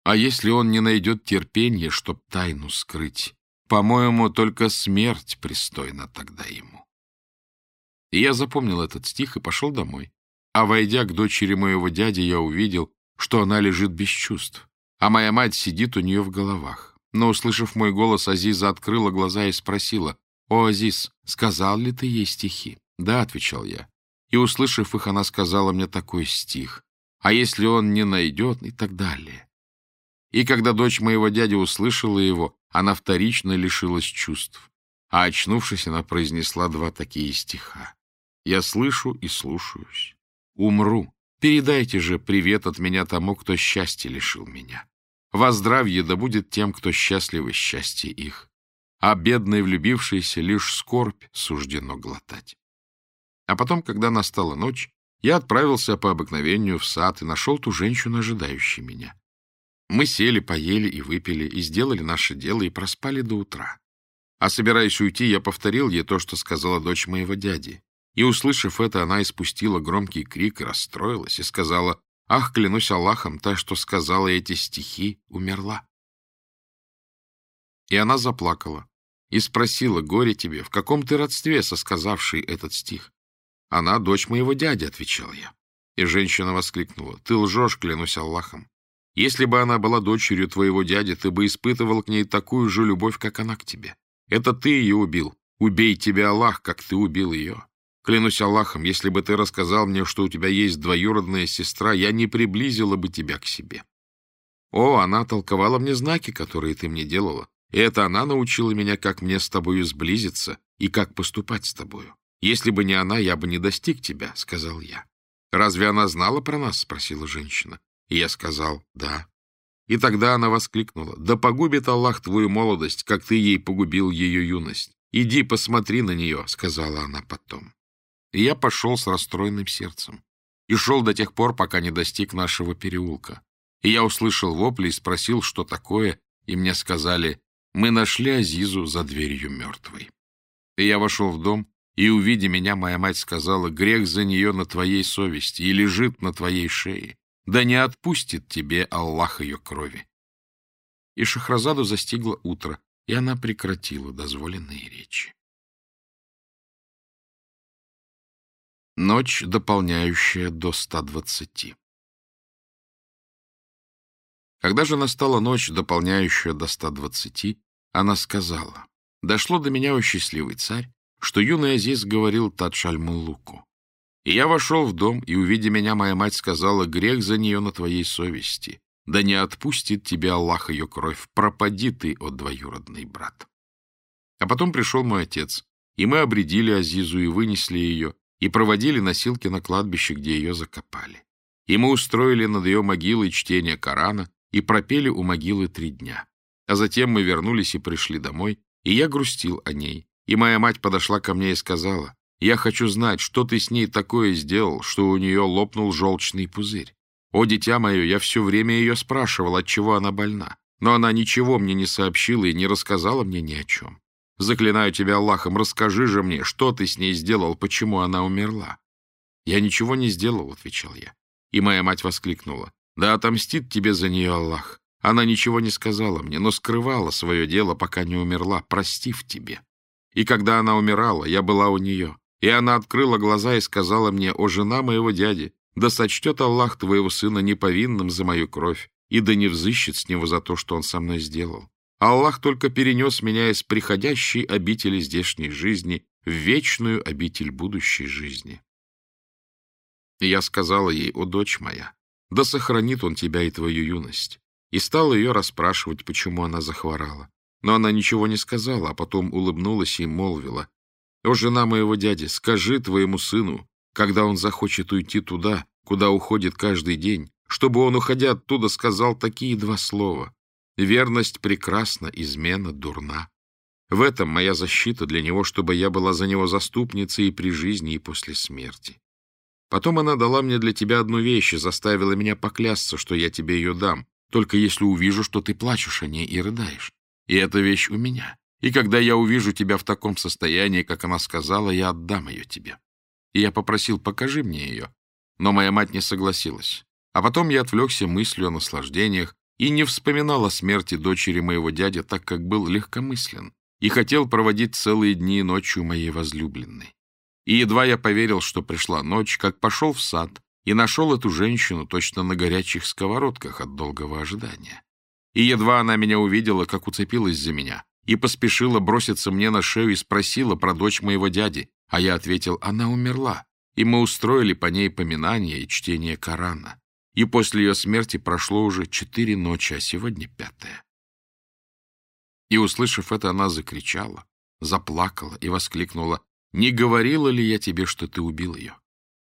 «А если он не найдет терпения, чтоб тайну скрыть, по-моему, только смерть пристойна тогда ему». И я запомнил этот стих и пошел домой. А войдя к дочери моего дяди, я увидел, что она лежит без чувств, а моя мать сидит у нее в головах. Но, услышав мой голос, Азиза открыла глаза и спросила, «О, Азиз, сказал ли ты ей стихи?» «Да», — отвечал я. И, услышав их, она сказала мне такой стих, «А если он не найдет?» и так далее. И когда дочь моего дяди услышала его, она вторично лишилась чувств. А очнувшись, она произнесла два такие стиха. «Я слышу и слушаюсь. Умру, Передайте же привет от меня тому, кто счастье лишил меня. Во здравие да будет тем, кто счастливы счастье их. А бедной влюбившейся лишь скорбь суждено глотать. А потом, когда настала ночь, я отправился по обыкновению в сад и нашел ту женщину, ожидающую меня. Мы сели, поели и выпили, и сделали наше дело, и проспали до утра. А собираясь уйти, я повторил ей то, что сказала дочь моего дяди. И, услышав это, она испустила громкий крик расстроилась, и сказала, «Ах, клянусь Аллахом, та, что сказала эти стихи, умерла». И она заплакала и спросила, «Горе тебе, в каком ты родстве со сказавшей этот стих?» «Она дочь моего дяди», — отвечал я. И женщина воскликнула, «Ты лжешь, клянусь Аллахом. Если бы она была дочерью твоего дяди, ты бы испытывал к ней такую же любовь, как она к тебе. Это ты ее убил. Убей тебя, Аллах, как ты убил ее». Клянусь Аллахом, если бы ты рассказал мне, что у тебя есть двоюродная сестра, я не приблизила бы тебя к себе. О, она толковала мне знаки, которые ты мне делала. И это она научила меня, как мне с тобою сблизиться и как поступать с тобою. Если бы не она, я бы не достиг тебя, — сказал я. Разве она знала про нас? — спросила женщина. И я сказал, да. И тогда она воскликнула, да погубит Аллах твою молодость, как ты ей погубил ее юность. Иди посмотри на нее, — сказала она потом. И я пошел с расстроенным сердцем. И шел до тех пор, пока не достиг нашего переулка. И я услышал вопли и спросил, что такое, и мне сказали, мы нашли Азизу за дверью мертвой. И я вошел в дом, и, увидя меня, моя мать сказала, грех за нее на твоей совести и лежит на твоей шее. Да не отпустит тебе Аллах ее крови. И Шахразаду застигло утро, и она прекратила дозволенные речи. Ночь, дополняющая до 120. Когда же настала ночь, дополняющая до 120, она сказала, «Дошло до меня, о счастливый царь, что юный Азиз говорил Тадшаль-Мулуку. И я вошел в дом, и, увидя меня, моя мать сказала, грех за нее на твоей совести. Да не отпустит тебе Аллах ее кровь, пропади ты, о двоюродный брат. А потом пришел мой отец, и мы обредили Азизу и вынесли ее, и проводили носилки на кладбище, где ее закопали. И мы устроили над ее могилой чтение Корана и пропели у могилы три дня. А затем мы вернулись и пришли домой, и я грустил о ней. И моя мать подошла ко мне и сказала, «Я хочу знать, что ты с ней такое сделал, что у нее лопнул желчный пузырь. О, дитя мое, я все время ее спрашивал, от чего она больна, но она ничего мне не сообщила и не рассказала мне ни о чем. Заклинаю тебя Аллахом, расскажи же мне, что ты с ней сделал, почему она умерла». «Я ничего не сделал», — отвечал я. И моя мать воскликнула, «Да отомстит тебе за нее Аллах. Она ничего не сказала мне, но скрывала свое дело, пока не умерла, простив тебе. И когда она умирала, я была у нее, и она открыла глаза и сказала мне, «О, жена моего дяди, да сочтет Аллах твоего сына неповинным за мою кровь, и да не взыщет с него за то, что он со мной сделал. Аллах только перенес меня из приходящей обители здешней жизни в вечную обитель будущей жизни». И я сказала ей, «О, дочь моя, да сохранит он тебя и твою юность» и стал ее расспрашивать, почему она захворала. Но она ничего не сказала, а потом улыбнулась и молвила. «О, жена моего дяди, скажи твоему сыну, когда он захочет уйти туда, куда уходит каждый день, чтобы он, уходя оттуда, сказал такие два слова. Верность прекрасна, измена дурна. В этом моя защита для него, чтобы я была за него заступницей и при жизни, и после смерти. Потом она дала мне для тебя одну вещь и заставила меня поклясться, что я тебе ее дам, только если увижу, что ты плачешь о ней и рыдаешь. И эта вещь у меня. И когда я увижу тебя в таком состоянии, как она сказала, я отдам ее тебе. И я попросил, покажи мне ее. Но моя мать не согласилась. А потом я отвлекся мыслью о наслаждениях и не вспоминал о смерти дочери моего дяди, так как был легкомыслен и хотел проводить целые дни и ночи у моей возлюбленной. И едва я поверил, что пришла ночь, как пошел в сад и нашел эту женщину точно на горячих сковородках от долгого ожидания. И едва она меня увидела, как уцепилась за меня, и поспешила броситься мне на шею и спросила про дочь моего дяди, а я ответил, она умерла, и мы устроили по ней поминание и чтение Корана. И после ее смерти прошло уже четыре ночи, а сегодня пятая. И, услышав это, она закричала, заплакала и воскликнула, «Не говорила ли я тебе, что ты убил ее?»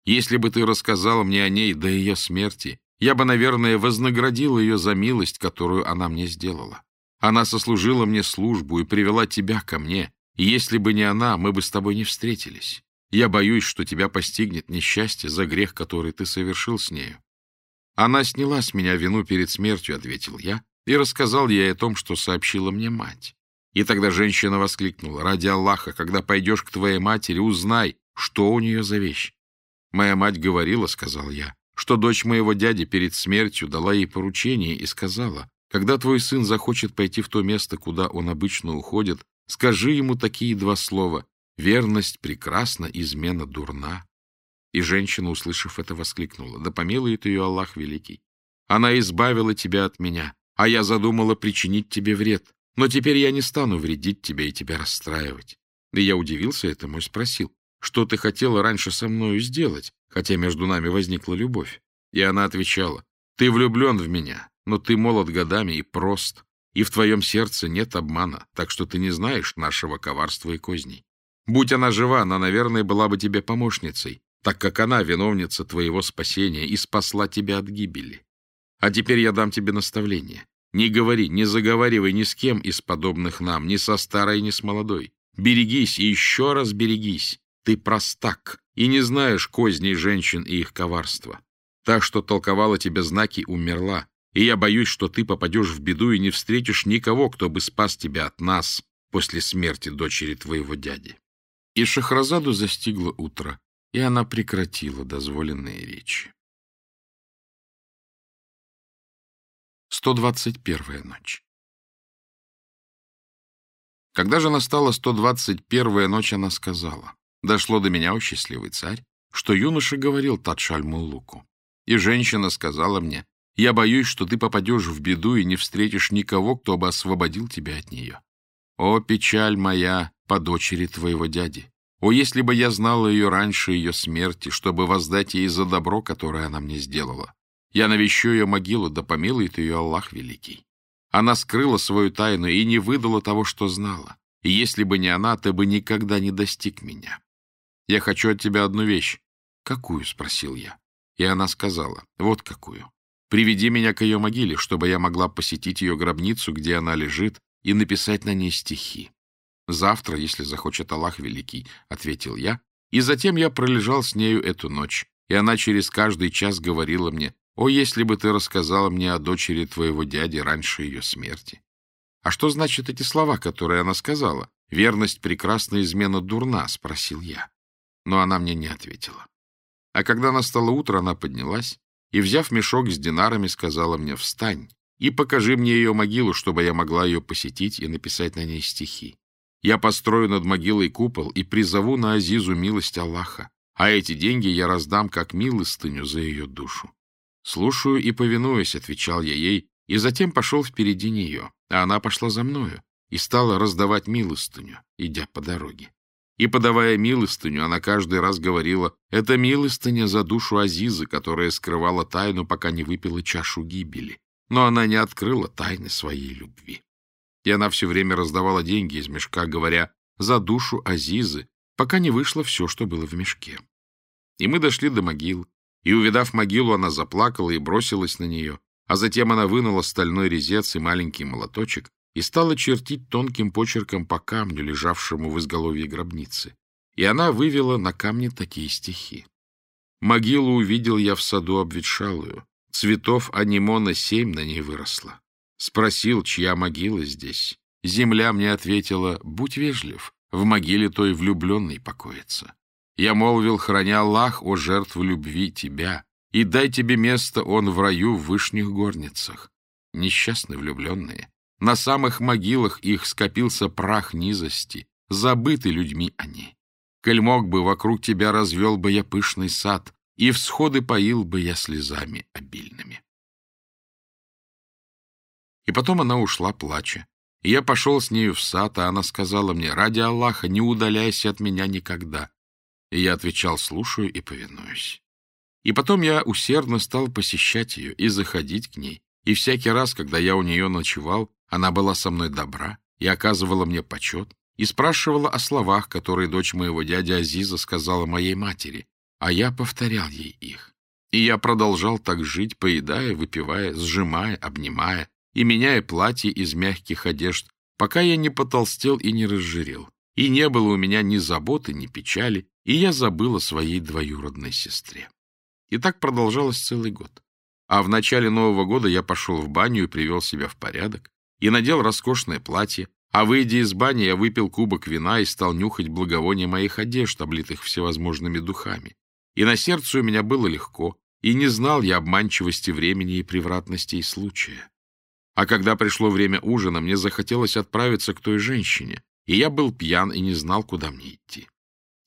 Если бы ты рассказала мне о ней до ее смерти, я бы, наверное, вознаградил ее за милость, которую она мне сделала. Она сослужила мне службу и привела тебя ко мне, и если бы не она, мы бы с тобой не встретились. Я боюсь, что тебя постигнет несчастье за грех, который ты совершил с нею. Она сняла с меня вину перед смертью, — ответил я, и рассказал ей о том, что сообщила мне мать. И тогда женщина воскликнула, «Ради Аллаха, когда пойдешь к твоей матери, узнай, что у нее за вещь. «Моя мать говорила, — сказал я, — что дочь моего дяди перед смертью дала ей поручение и сказала, когда твой сын захочет пойти в то место, куда он обычно уходит, скажи ему такие два слова «Верность прекрасна, измена дурна». И женщина, услышав это, воскликнула, «Да помилует ее Аллах Великий! Она избавила тебя от меня, а я задумала причинить тебе вред, но теперь я не стану вредить тебе и тебя расстраивать». И я удивился этому и спросил, что ты хотела раньше со мною сделать, хотя между нами возникла любовь? И она отвечала, ты влюблен в меня, но ты молод годами и прост, и в твоем сердце нет обмана, так что ты не знаешь нашего коварства и козней. Будь она жива, она, наверное, была бы тебе помощницей, так как она виновница твоего спасения и спасла тебя от гибели. А теперь я дам тебе наставление. Не говори, не заговаривай ни с кем из подобных нам, ни со старой, ни с молодой. Берегись и еще раз берегись. Ты простак и не знаешь козней женщин и их коварства. Та, что толковала тебе знаки, умерла, и я боюсь, что ты попадешь в беду и не встретишь никого, кто бы спас тебя от нас после смерти дочери твоего дяди. И Шахразаду застигло утро, и она прекратила дозволенные речи. 121-я ночь Когда же настала 121-я ночь, она сказала, Дошло до меня, о счастливый царь, что юноша говорил Татшаль-Муллуку. И женщина сказала мне, я боюсь, что ты попадешь в беду и не встретишь никого, кто бы освободил тебя от нее. О, печаль моя по дочери твоего дяди! О, если бы я знала ее раньше ее смерти, чтобы воздать ей за добро, которое она мне сделала. Я навещу ее могилу, да помилует ее Аллах Великий. Она скрыла свою тайну и не выдала того, что знала. И если бы не она, ты бы никогда не достиг меня. Я хочу от тебя одну вещь. «Какую?» — спросил я. И она сказала, «Вот какую. Приведи меня к ее могиле, чтобы я могла посетить ее гробницу, где она лежит, и написать на ней стихи. Завтра, если захочет Аллах Великий», — ответил я, и затем я пролежал с нею эту ночь, и она через каждый час говорила мне, «О, если бы ты рассказала мне о дочери твоего дяди раньше ее смерти!» «А что значат эти слова, которые она сказала? Верность прекрасна, измена дурна?» — спросил я. Но она мне не ответила. А когда настало утро, она поднялась и, взяв мешок с динарами, сказала мне «Встань и покажи мне ее могилу, чтобы я могла ее посетить и написать на ней стихи. Я построю над могилой купол и призову на Азизу милость Аллаха, а эти деньги я раздам как милостыню за ее душу». «Слушаю и повинуюсь», — отвечал я ей, и затем пошел впереди нее, а она пошла за мною и стала раздавать милостыню, идя по дороге. И, подавая милостыню, она каждый раз говорила, «Это милостыня за душу Азизы, которая скрывала тайну, пока не выпила чашу гибели». Но она не открыла тайны своей любви. И она все время раздавала деньги из мешка, говоря, «За душу Азизы», пока не вышло все, что было в мешке. И мы дошли до могилы, и, увидав могилу, она заплакала и бросилась на нее, а затем она вынула стальной резец и маленький молоточек, и стала чертить тонким почерком по камню, лежавшему в изголовье гробницы. И она вывела на камне такие стихи. «Могилу увидел я в саду обветшалую, цветов анимона семь на ней выросло. Спросил, чья могила здесь. Земля мне ответила, будь вежлив, в могиле той влюбленный покоится. Я молвил, храня Аллах, о жертв любви тебя, и дай тебе место он в раю в вышних горницах. Несчастны влюбленные, на самых могилах их скопился прах низости, забыты людьми они. Коль мог бы, вокруг тебя развел бы я пышный сад, и всходы поил бы я слезами обильными. И потом она ушла, плача. И я пошел с нею в сад, а она сказала мне, «Ради Аллаха, не удаляйся от меня никогда». И я отвечал, «Слушаю и повинуюсь». И потом я усердно стал посещать ее и заходить к ней. И всякий раз, когда я у нее ночевал, она была со мной добра и оказывала мне почет, и спрашивала о словах, которые дочь моего дяди Азиза сказала моей матери, а я повторял ей их. И я продолжал так жить, поедая, выпивая, сжимая, обнимая и меняя платье из мягких одежд, пока я не потолстел и не разжирел, и не было у меня ни заботы, ни печали, и я забыл о своей двоюродной сестре. И так продолжалось целый год. А в начале Нового года я пошел в баню и привел себя в порядок, и надел роскошное платье, а, выйдя из бани, я выпил кубок вина и стал нюхать благовония моих одежд, облитых всевозможными духами. И на сердце у меня было легко, и не знал я обманчивости времени и превратностей случая. А когда пришло время ужина, мне захотелось отправиться к той женщине, и я был пьян и не знал, куда мне идти.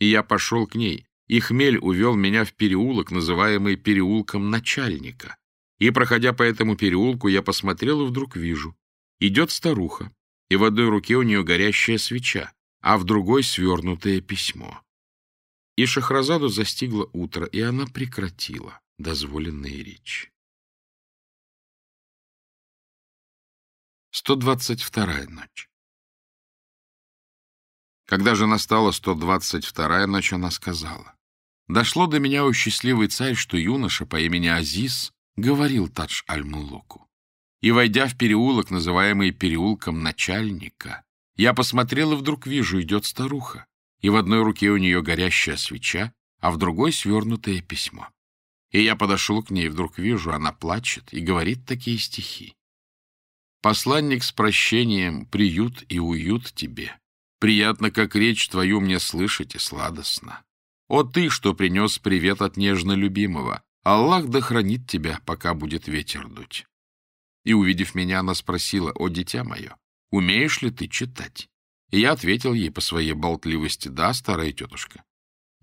И я пошел к ней, и хмель увел меня в переулок, называемый переулком начальника. И, проходя по этому переулку, я посмотрел и вдруг вижу. Идет старуха, и в одной руке у нее горящая свеча, а в другой свернутое письмо. И Шахразаду застигло утро, и она прекратила дозволенные речи. 122-я ночь Когда же настала 122-я ночь, она сказала, «Дошло до меня, у счастливый царь, что юноша по имени Азиз говорил Тадж Аль-Мулуку. И, войдя в переулок, называемый переулком начальника, я посмотрел и вдруг вижу, идет старуха, и в одной руке у нее горящая свеча, а в другой свернутое письмо. И я подошел к ней, и вдруг вижу, она плачет и говорит такие стихи. «Посланник с прощением, приют и уют тебе. Приятно, как речь твою мне слышать и сладостно. О ты, что принес привет от нежно любимого, Аллах да хранит тебя, пока будет ветер дуть. И, увидев меня, она спросила, «О, дитя мое, умеешь ли ты читать?» И я ответил ей по своей болтливости, «Да, старая тетушка».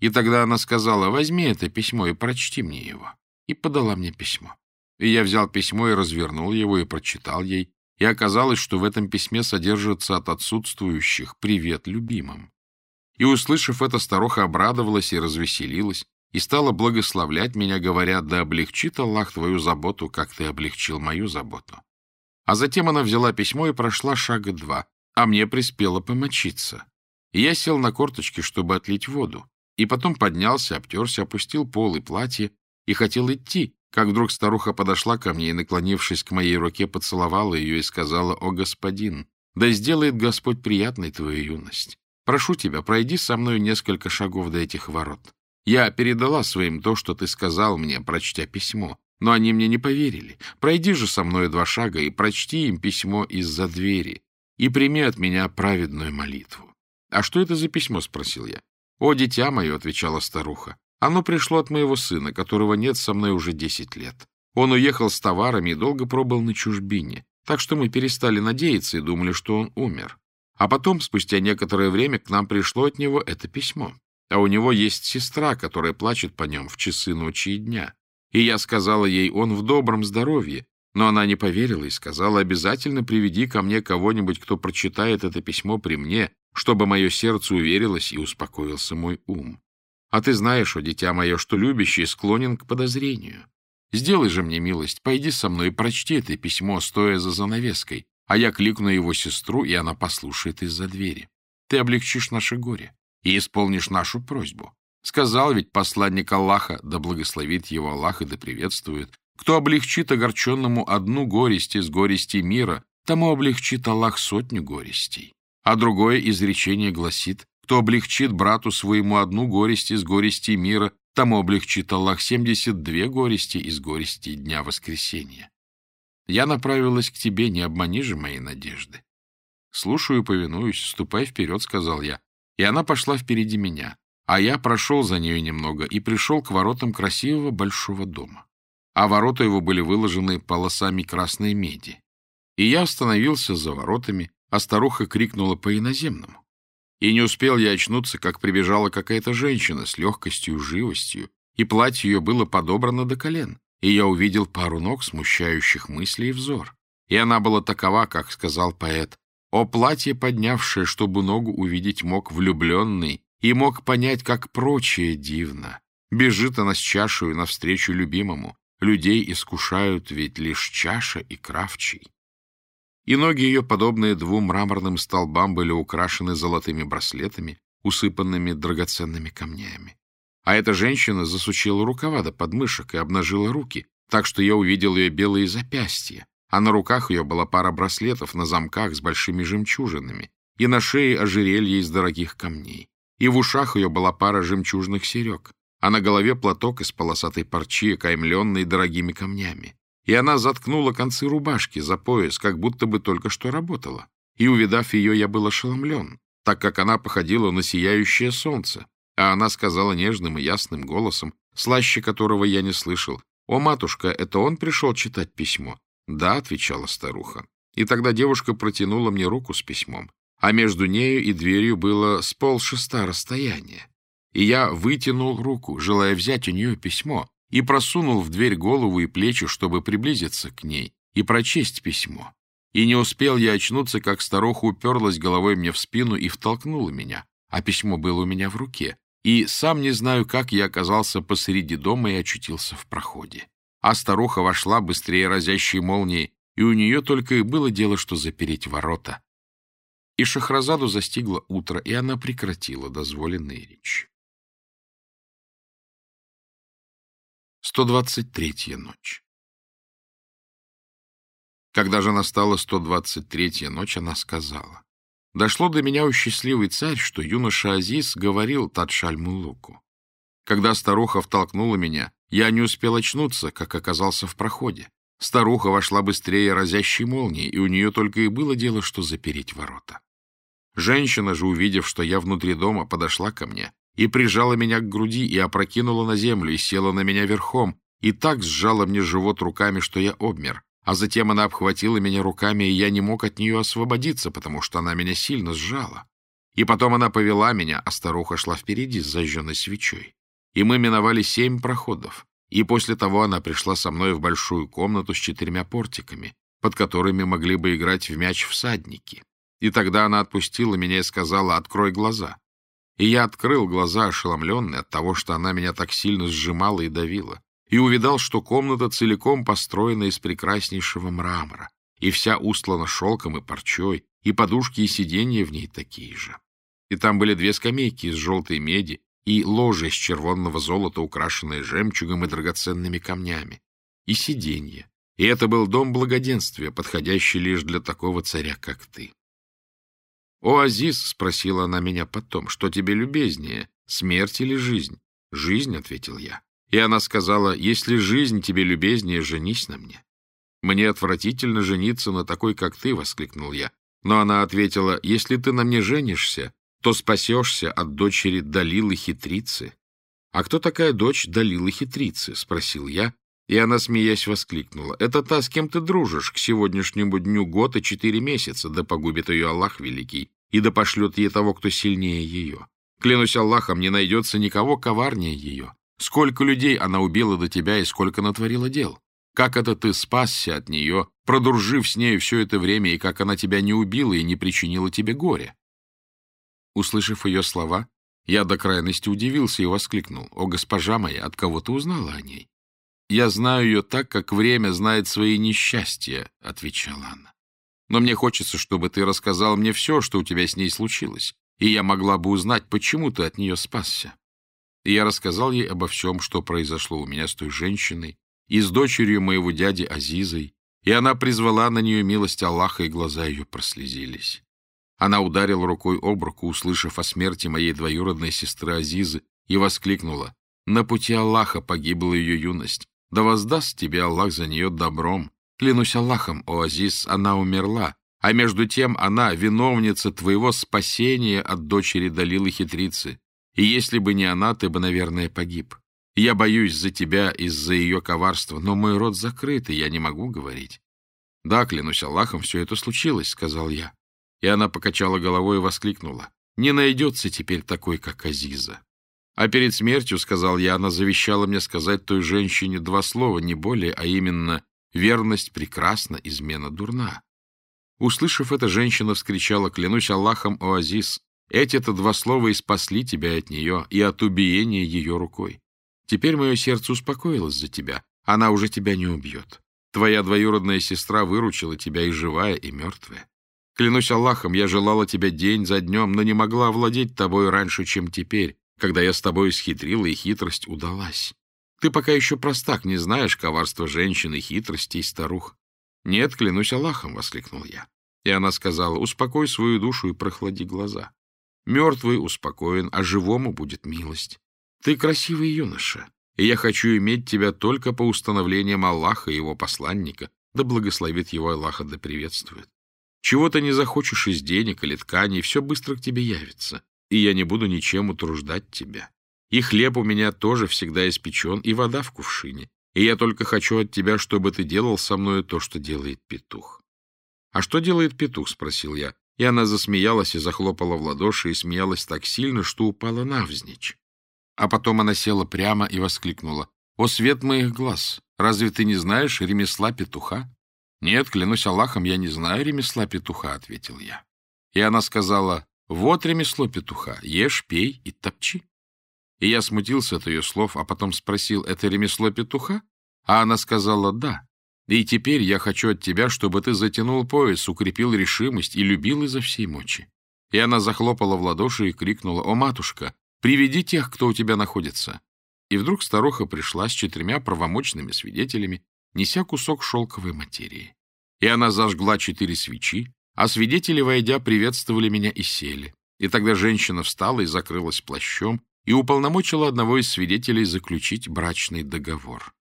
И тогда она сказала, «Возьми это письмо и прочти мне его». И подала мне письмо. И я взял письмо и развернул его, и прочитал ей. И оказалось, что в этом письме содержится от отсутствующих «Привет любимым». И, услышав это, старуха обрадовалась и развеселилась, и стала благословлять меня, говоря, «Да облегчит Аллах твою заботу, как ты облегчил мою заботу». А затем она взяла письмо и прошла шага два, а мне приспело помочиться. И я сел на корточки, чтобы отлить воду, и потом поднялся, обтерся, опустил пол и платье, и хотел идти, как вдруг старуха подошла ко мне и, наклонившись к моей руке, поцеловала ее и сказала, «О, господин, да сделает Господь приятной твою юность. Прошу тебя, пройди со мной несколько шагов до этих ворот. Я передала своим то, что ты сказал мне, прочтя письмо, но они мне не поверили. Пройди же со мной два шага и прочти им письмо из-за двери, и прими от меня праведную молитву». «А что это за письмо?» — спросил я. «О, дитя мое», — отвечала старуха, — «оно пришло от моего сына, которого нет со мной уже десять лет. Он уехал с товарами и долго пробыл на чужбине. Так что мы перестали надеяться и думали, что он умер. А потом, спустя некоторое время, к нам пришло от него это письмо. А у него есть сестра, которая плачет по нем в часы ночи и дня. И я сказала ей, он в добром здоровье. Но она не поверила и сказала, обязательно приведи ко мне кого-нибудь, кто прочитает это письмо при мне, чтобы мое сердце уверилось и успокоился мой ум. А ты знаешь, о дитя мое, что любящий склонен к подозрению. Сделай же мне милость, пойди со мной и прочти это письмо, стоя за занавеской, а я кликну его сестру, и она послушает из-за двери. Ты облегчишь наше горе и исполнишь нашу просьбу. Сказал ведь посланник Аллаха, да благословит его Аллах и да приветствует, кто облегчит огорченному одну горесть из горестей мира, тому облегчит Аллах сотню горестей. А другое изречение гласит, кто облегчит брату своему одну горесть из горестей мира, Тому облегчит Аллах 72 горести из горести Дня Воскресения. Я направилась к тебе, не обмани же мои надежды. Слушаю и повинуюсь, ступай вперед, — сказал я. И она пошла впереди меня, а я прошел за нею немного и пришел к воротам красивого большого дома. А ворота его были выложены полосами красной меди. И я остановился за воротами, а старуха крикнула по-иноземному. И не успел я очнуться, как прибежала какая-то женщина с легкостью живостью, и платье ее было подобрано до колен, и я увидел пару ног, смущающих мысли и взор. И она была такова, как сказал поэт, «О платье, поднявшее, чтобы ногу увидеть мог влюбленный, и мог понять, как прочее дивно. Бежит она с чашей навстречу любимому, людей искушают ведь лишь чаша и кравчий» и ноги ее, подобные двум мраморным столбам, были украшены золотыми браслетами, усыпанными драгоценными камнями. А эта женщина засучила рукава до подмышек и обнажила руки, так что я увидел ее белые запястья, а на руках ее была пара браслетов на замках с большими жемчужинами, и на шее ожерелье из дорогих камней, и в ушах ее была пара жемчужных серег, а на голове платок из полосатой парчи, окаймленный дорогими камнями и она заткнула концы рубашки за пояс, как будто бы только что работала. И, увидав ее, я был ошеломлен, так как она походила на сияющее солнце, а она сказала нежным и ясным голосом, слаще которого я не слышал, «О, матушка, это он пришел читать письмо?» «Да», — отвечала старуха. И тогда девушка протянула мне руку с письмом, а между нею и дверью было с полшеста расстояние. И я вытянул руку, желая взять у нее письмо, и просунул в дверь голову и плечи, чтобы приблизиться к ней и прочесть письмо. И не успел я очнуться, как старуха уперлась головой мне в спину и втолкнула меня, а письмо было у меня в руке. И сам не знаю, как я оказался посреди дома и очутился в проходе. А старуха вошла быстрее разящей молнией, и у нее только и было дело, что запереть ворота. И Шахразаду застигло утро, и она прекратила дозволенные речи. 123-я ночь. Когда же настала 123-я ночь, она сказала, «Дошло до меня, у счастливый царь, что юноша Азиз говорил Тадшаль-Мулуку. Когда старуха втолкнула меня, я не успел очнуться, как оказался в проходе. Старуха вошла быстрее разящей молнии, и у нее только и было дело, что запереть ворота. Женщина же, увидев, что я внутри дома, подошла ко мне и прижала меня к груди, и опрокинула на землю, и села на меня верхом, и так сжала мне живот руками, что я обмер. А затем она обхватила меня руками, и я не мог от нее освободиться, потому что она меня сильно сжала. И потом она повела меня, а старуха шла впереди с зажженной свечой. И мы миновали семь проходов. И после того она пришла со мной в большую комнату с четырьмя портиками, под которыми могли бы играть в мяч всадники. И тогда она отпустила меня и сказала «Открой глаза». И я открыл глаза, ошеломленный от того, что она меня так сильно сжимала и давила, и увидал, что комната целиком построена из прекраснейшего мрамора, и вся устлана шелком и парчой, и подушки и сиденья в ней такие же. И там были две скамейки из желтой меди и ложе из червонного золота, украшенное жемчугом и драгоценными камнями, и сиденье. И это был дом благоденствия, подходящий лишь для такого царя, как ты. «О, Азиз!» — спросила она меня потом. «Что тебе любезнее, смерть или жизнь?» «Жизнь», — ответил я. И она сказала, «Если жизнь тебе любезнее, женись на мне». «Мне отвратительно жениться на такой, как ты», — воскликнул я. Но она ответила, «Если ты на мне женишься, то спасешься от дочери Далилы Хитрицы». «А кто такая дочь Далилы Хитрицы?» — спросил я, и она, смеясь, воскликнула. «Это та, с кем ты дружишь, к сегодняшнему дню год и четыре месяца, да погубит ее Аллах Великий, и да пошлет ей того, кто сильнее ее. Клянусь Аллахом, не найдется никого коварнее ее. Сколько людей она убила до тебя и сколько натворила дел. Как это ты спасся от нее, продружив с нею все это время, и как она тебя не убила и не причинила тебе горя?» Услышав ее слова, я до крайности удивился и воскликнул. «О, госпожа моя, от кого ты узнала о ней?» «Я знаю ее так, как время знает свои несчастья», — отвечала она. «Но мне хочется, чтобы ты рассказал мне все, что у тебя с ней случилось, и я могла бы узнать, почему ты от нее спасся». И я рассказал ей обо всем, что произошло у меня с той женщиной и с дочерью моего дяди Азизой, и она призвала на нее милость Аллаха, и глаза ее прослезились. Она ударила рукой об руку, услышав о смерти моей двоюродной сестры Азизы, и воскликнула, «На пути Аллаха погибла ее юность, да воздаст тебе Аллах за нее добром. Клянусь Аллахом, о Азиз, она умерла, а между тем она виновница твоего спасения от дочери Далилы Хитрицы. И если бы не она, ты бы, наверное, погиб. Я боюсь за тебя из-за ее коварства, но мой рот закрыт, и я не могу говорить. — Да, клянусь Аллахом, все это случилось, — сказал я. И она покачала головой и воскликнула. — Не найдется теперь такой, как Азиза. А перед смертью, — сказал я, — она завещала мне сказать той женщине два слова, не более, а именно «верность прекрасна, измена дурна». Услышав это, женщина вскричала, клянусь Аллахом, о Азиз, эти-то два слова и спасли тебя от нее и от убиения ее рукой. Теперь мое сердце успокоилось за тебя, она уже тебя не убьет. Твоя двоюродная сестра выручила тебя и живая, и мертвая. Клянусь Аллахом, я желала тебя день за днем, но не могла овладеть тобой раньше, чем теперь, когда я с тобой схитрила, и хитрость удалась. Ты пока еще простак, не знаешь коварства женщины, хитростей старух. — Нет, клянусь Аллахом, — воскликнул я. И она сказала, — успокой свою душу и прохлади глаза. Мертвый успокоен, а живому будет милость. Ты красивый юноша, и я хочу иметь тебя только по установлениям Аллаха и его посланника, да благословит его Аллаха, да приветствует. Чего ты не захочешь из денег или тканей, все быстро к тебе явится и я не буду ничем утруждать тебя. И хлеб у меня тоже всегда испечен, и вода в кувшине. И я только хочу от тебя, чтобы ты делал со мною то, что делает петух. — А что делает петух? — спросил я. И она засмеялась и захлопала в ладоши, и смеялась так сильно, что упала навзничь. А потом она села прямо и воскликнула. — О, свет моих глаз! Разве ты не знаешь ремесла петуха? — Нет, клянусь Аллахом, я не знаю ремесла петуха, — ответил я. И она сказала, вот ремесло петуха. Ешь, пей и топчи. И я смутился от ее слов, а потом спросил, это ремесло петуха? А она сказала, да. И теперь я хочу от тебя, чтобы ты затянул пояс, укрепил решимость и любил изо всей мочи. И она захлопала в ладоши и крикнула, «О, матушка, приведи тех, кто у тебя находится!» И вдруг старуха пришла с четырьмя правомочными свидетелями, неся кусок шелковой материи. И она зажгла четыре свечи, а свидетели, войдя, приветствовали меня и сели. И тогда женщина встала и закрылась плащом и уполномочила одного из свидетелей заключить брачный договор.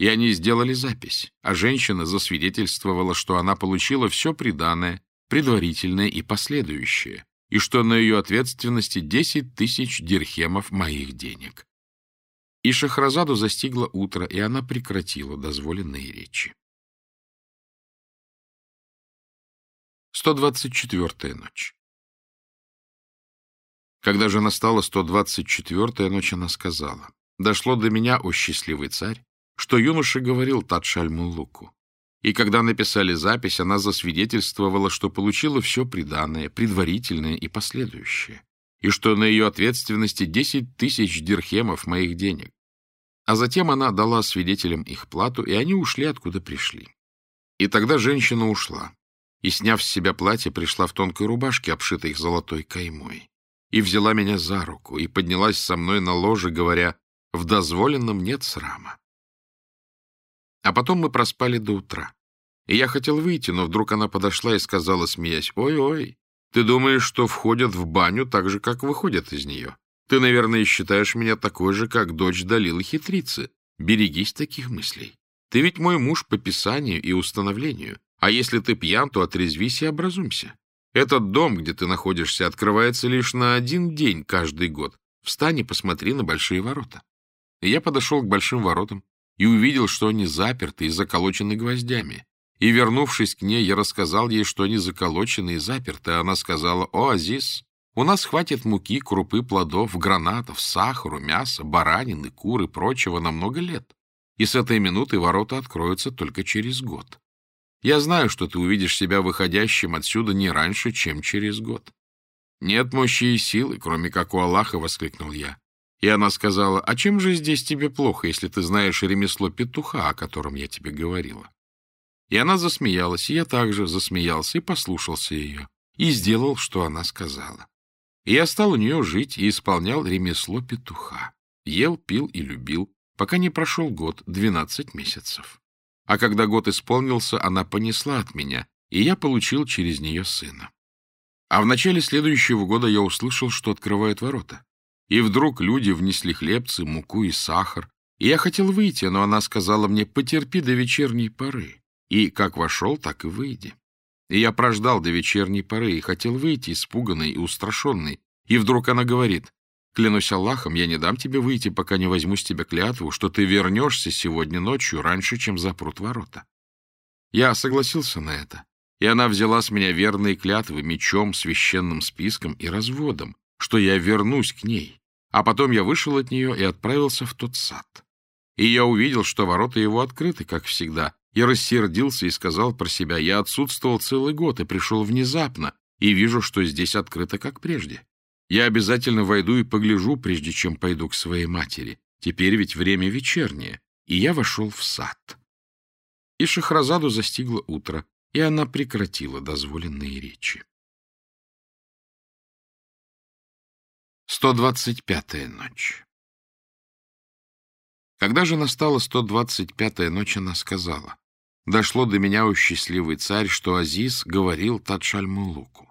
И они сделали запись, а женщина засвидетельствовала, что она получила все приданное, предварительное и последующее, и что на ее ответственности 10 тысяч дирхемов моих денег. И Шахразаду застигло утро, и она прекратила дозволенные речи. 124-я ночь. Когда же настала 124-я ночь, она сказала, «Дошло до меня, о счастливый царь, что юноша говорил Татшальмулуку. И когда написали запись, она засвидетельствовала, что получила все приданное, предварительное и последующее. и что на ее ответственности десять тысяч дирхемов моих денег. А затем она дала свидетелям их плату, и они ушли, откуда пришли. И тогда женщина ушла, и, сняв с себя платье, пришла в тонкой рубашке, обшитой золотой каймой, и взяла меня за руку, и поднялась со мной на ложе, говоря, «В дозволенном нет срама». А потом мы проспали до утра. И я хотел выйти, но вдруг она подошла и сказала, смеясь, «Ой-ой, ты думаешь, что входят в баню так же, как выходят из нее? Ты, наверное, считаешь меня такой же, как дочь Далилы Хитрицы. Берегись таких мыслей. Ты ведь мой муж по писанию и установлению. А если ты пьян, то отрезвись и образумся. Этот дом, где ты находишься, открывается лишь на один день каждый год. Встань и посмотри на большие ворота. И я подошел к большим воротам и увидел, что они заперты и заколочены гвоздями. И, вернувшись к ней, я рассказал ей, что они заколочены и заперты, а она сказала, «О, Азиз, у нас хватит муки, крупы, плодов, гранатов, сахару, мяса, баранины, куры, прочего на много лет. И с этой минуты ворота откроются только через год. Я знаю, что ты увидишь себя выходящим отсюда не раньше, чем через год». «Нет мощи и силы, кроме как у Аллаха», — воскликнул я. И она сказала, «А чем же здесь тебе плохо, если ты знаешь ремесло петуха, о котором я тебе говорила?» И она засмеялась, и я также засмеялся и послушался ее, и сделал, что она сказала. И я стал у нее жить и исполнял ремесло петуха. Ел, пил и любил, пока не прошел год, двенадцать месяцев. А когда год исполнился, она понесла от меня, и я получил через нее сына. А в начале следующего года я услышал, что открывают ворота. И вдруг люди внесли хлебцы, муку и сахар. И я хотел выйти, но она сказала мне, потерпи до вечерней поры. И как вошел, так и выйди. И я прождал до вечерней поры и хотел выйти, испуганный и устрашенный. И вдруг она говорит, «Клянусь Аллахом, я не дам тебе выйти, пока не возьму с тебя клятву, что ты вернешься сегодня ночью раньше, чем запрут ворота». Я согласился на это, и она взяла с меня верные клятвы мечом, священным списком и разводом, что я вернусь к ней. А потом я вышел от нее и отправился в тот сад. И я увидел, что ворота его открыты, как всегда, я рассердился и сказал про себя, я отсутствовал целый год и пришел внезапно, и вижу, что здесь открыто, как прежде. Я обязательно войду и погляжу, прежде чем пойду к своей матери. Теперь ведь время вечернее. И я вошел в сад. И Шахразаду застигло утро, и она прекратила дозволенные речи. 125-я ночь Когда же настала 125-я ночь, она сказала, дошло до меня, у счастливый царь, что Азиз говорил Тадшальмулуку.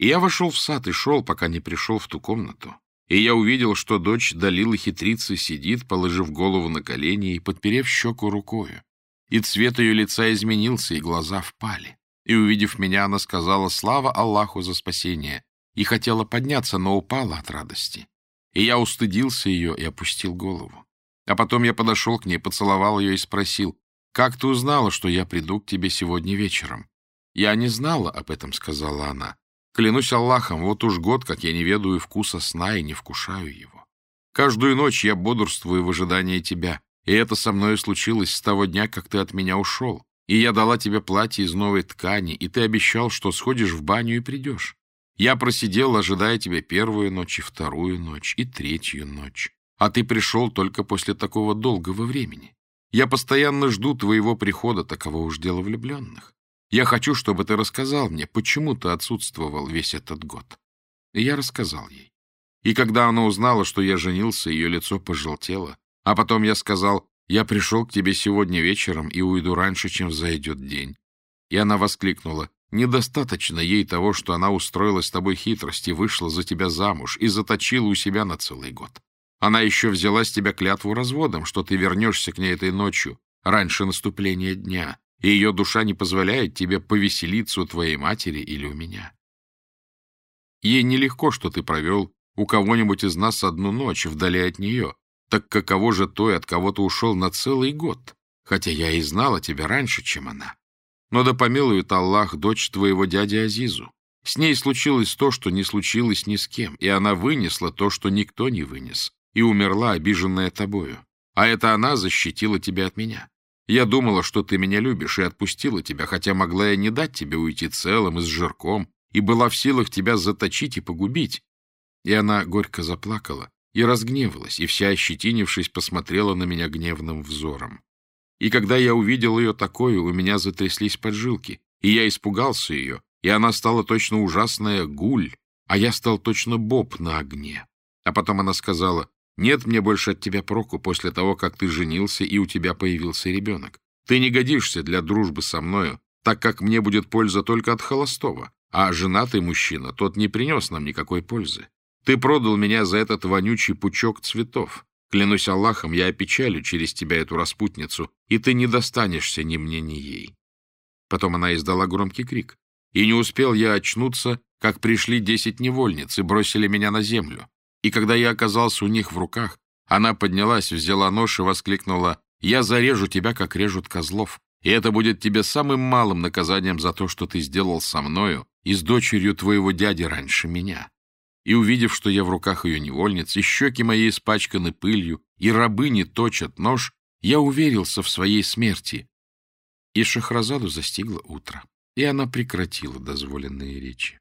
И я вошел в сад и шел, пока не пришел в ту комнату. И я увидел, что дочь Далилы хитрицы сидит, положив голову на колени и подперев щеку рукою. И цвет ее лица изменился, и глаза впали. И, увидев меня, она сказала «Слава Аллаху за спасение!» и хотела подняться, но упала от радости. И я устыдился ее и опустил голову. А потом я подошел к ней, поцеловал ее и спросил, «Как ты узнала, что я приду к тебе сегодня вечером?» «Я не знала об этом», — сказала она. «Клянусь Аллахом, вот уж год, как я не ведаю вкуса сна и не вкушаю его. Каждую ночь я бодрствую в ожидании тебя, и это со мной случилось с того дня, как ты от меня ушел. И я дала тебе платье из новой ткани, и ты обещал, что сходишь в баню и придешь. Я просидел, ожидая тебя первую ночь, и вторую ночь, и третью ночь. А ты пришел только после такого долгого времени. Я постоянно жду твоего прихода, таково уж дело влюбленных. Я хочу, чтобы ты рассказал мне, почему ты отсутствовал весь этот год. И я рассказал ей. И когда она узнала, что я женился, ее лицо пожелтело. А потом я сказал, я пришел к тебе сегодня вечером и уйду раньше, чем взойдет день. И она воскликнула, недостаточно ей того, что она устроила с тобой хитрость и вышла за тебя замуж и заточила у себя на целый год. Она еще взяла с тебя клятву разводом, что ты вернешься к ней этой ночью, раньше наступления дня, и ее душа не позволяет тебе повеселиться у твоей матери или у меня. Ей нелегко, что ты провел у кого-нибудь из нас одну ночь вдали от нее, так каково же той, от кого ты ушел на целый год, хотя я и знала тебя раньше, чем она. Но да помилует Аллах дочь твоего дяди Азизу. С ней случилось то, что не случилось ни с кем, и она вынесла то, что никто не вынес и умерла, обиженная тобою. А это она защитила тебя от меня. Я думала, что ты меня любишь, и отпустила тебя, хотя могла я не дать тебе уйти целым и с жирком, и была в силах тебя заточить и погубить. И она горько заплакала и разгневалась, и вся ощетинившись, посмотрела на меня гневным взором. И когда я увидел ее такое, у меня затряслись поджилки, и я испугался ее, и она стала точно ужасная гуль, а я стал точно боб на огне. А потом она сказала, «Нет мне больше от тебя проку после того, как ты женился, и у тебя появился ребенок. Ты не годишься для дружбы со мною, так как мне будет польза только от холостого, а женатый мужчина, тот не принес нам никакой пользы. Ты продал меня за этот вонючий пучок цветов. Клянусь Аллахом, я опечалю через тебя эту распутницу, и ты не достанешься ни мне, ни ей». Потом она издала громкий крик. И не успел я очнуться, как пришли десять невольниц и бросили меня на землю. И когда я оказался у них в руках, она поднялась, взяла нож и воскликнула «Я зарежу тебя, как режут козлов, и это будет тебе самым малым наказанием за то, что ты сделал со мною и с дочерью твоего дяди раньше меня». И увидев, что я в руках ее невольниц, и щеки мои испачканы пылью, и рабыни точат нож, я уверился в своей смерти. И Шахразаду застигло утро, и она прекратила дозволенные речи.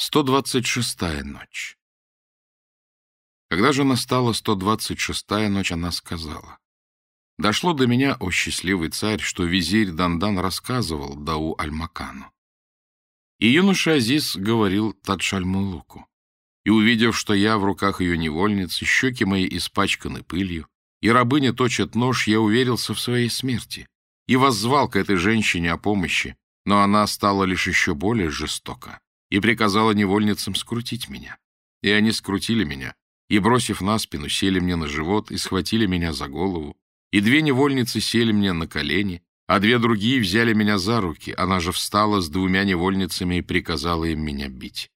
126-я ночь Когда же настала 126-я ночь, она сказала, «Дошло до меня, о счастливый царь, что визирь Дандан рассказывал Дау Аль-Макану. И юноша Азиз говорил Тадшальмулуку. И, увидев, что я в руках ее невольницы, щеки мои испачканы пылью, и рабыня точит нож, я уверился в своей смерти и воззвал к этой женщине о помощи, но она стала лишь еще более жестока и приказала невольницам скрутить меня. И они скрутили меня, и, бросив на спину, сели мне на живот и схватили меня за голову, и две невольницы сели мне на колени, а две другие взяли меня за руки, она же встала с двумя невольницами и приказала им меня бить.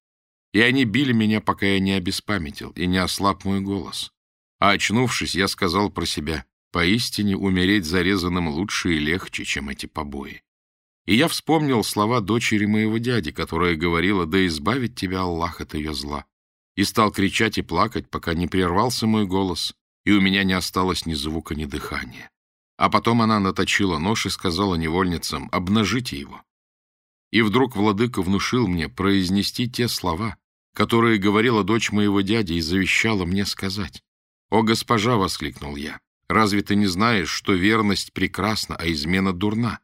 И они били меня, пока я не обеспамятил и не ослаб мой голос. А очнувшись, я сказал про себя, поистине умереть зарезанным лучше и легче, чем эти побои. И я вспомнил слова дочери моего дяди, которая говорила, да избавит тебя Аллах от ее зла. И стал кричать и плакать, пока не прервался мой голос, и у меня не осталось ни звука, ни дыхания. А потом она наточила нож и сказала невольницам, обнажите его. И вдруг владыка внушил мне произнести те слова, которые говорила дочь моего дяди и завещала мне сказать. «О, госпожа!» — воскликнул я. «Разве ты не знаешь, что верность прекрасна, а измена дурна?»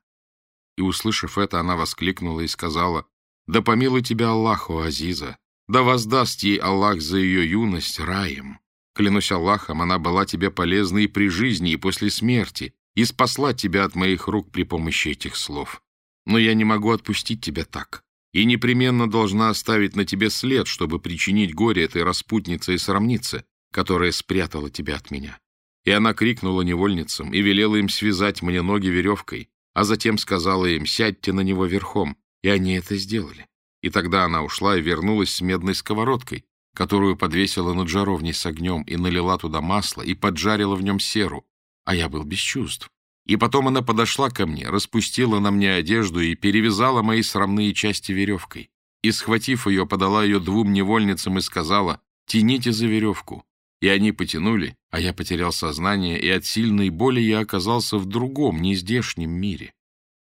И, услышав это, она воскликнула и сказала, «Да помилуй тебя Аллаху, Азиза! Да воздаст ей Аллах за ее юность раем! Клянусь Аллахом, она была тебе полезна и при жизни, и после смерти, и спасла тебя от моих рук при помощи этих слов. Но я не могу отпустить тебя так, и непременно должна оставить на тебе след, чтобы причинить горе этой распутнице и срамнице, которая спрятала тебя от меня». И она крикнула невольницам и велела им связать мне ноги веревкой, а затем сказала им «сядьте на него верхом», и они это сделали. И тогда она ушла и вернулась с медной сковородкой, которую подвесила над жаровней с огнем и налила туда масло и поджарила в нем серу, а я был без чувств. И потом она подошла ко мне, распустила на мне одежду и перевязала мои срамные части веревкой. И, схватив ее, подала ее двум невольницам и сказала, «Тяните за веревку». И они потянули, а я потерял сознание, и от сильной боли я оказался в другом, нездешнем мире.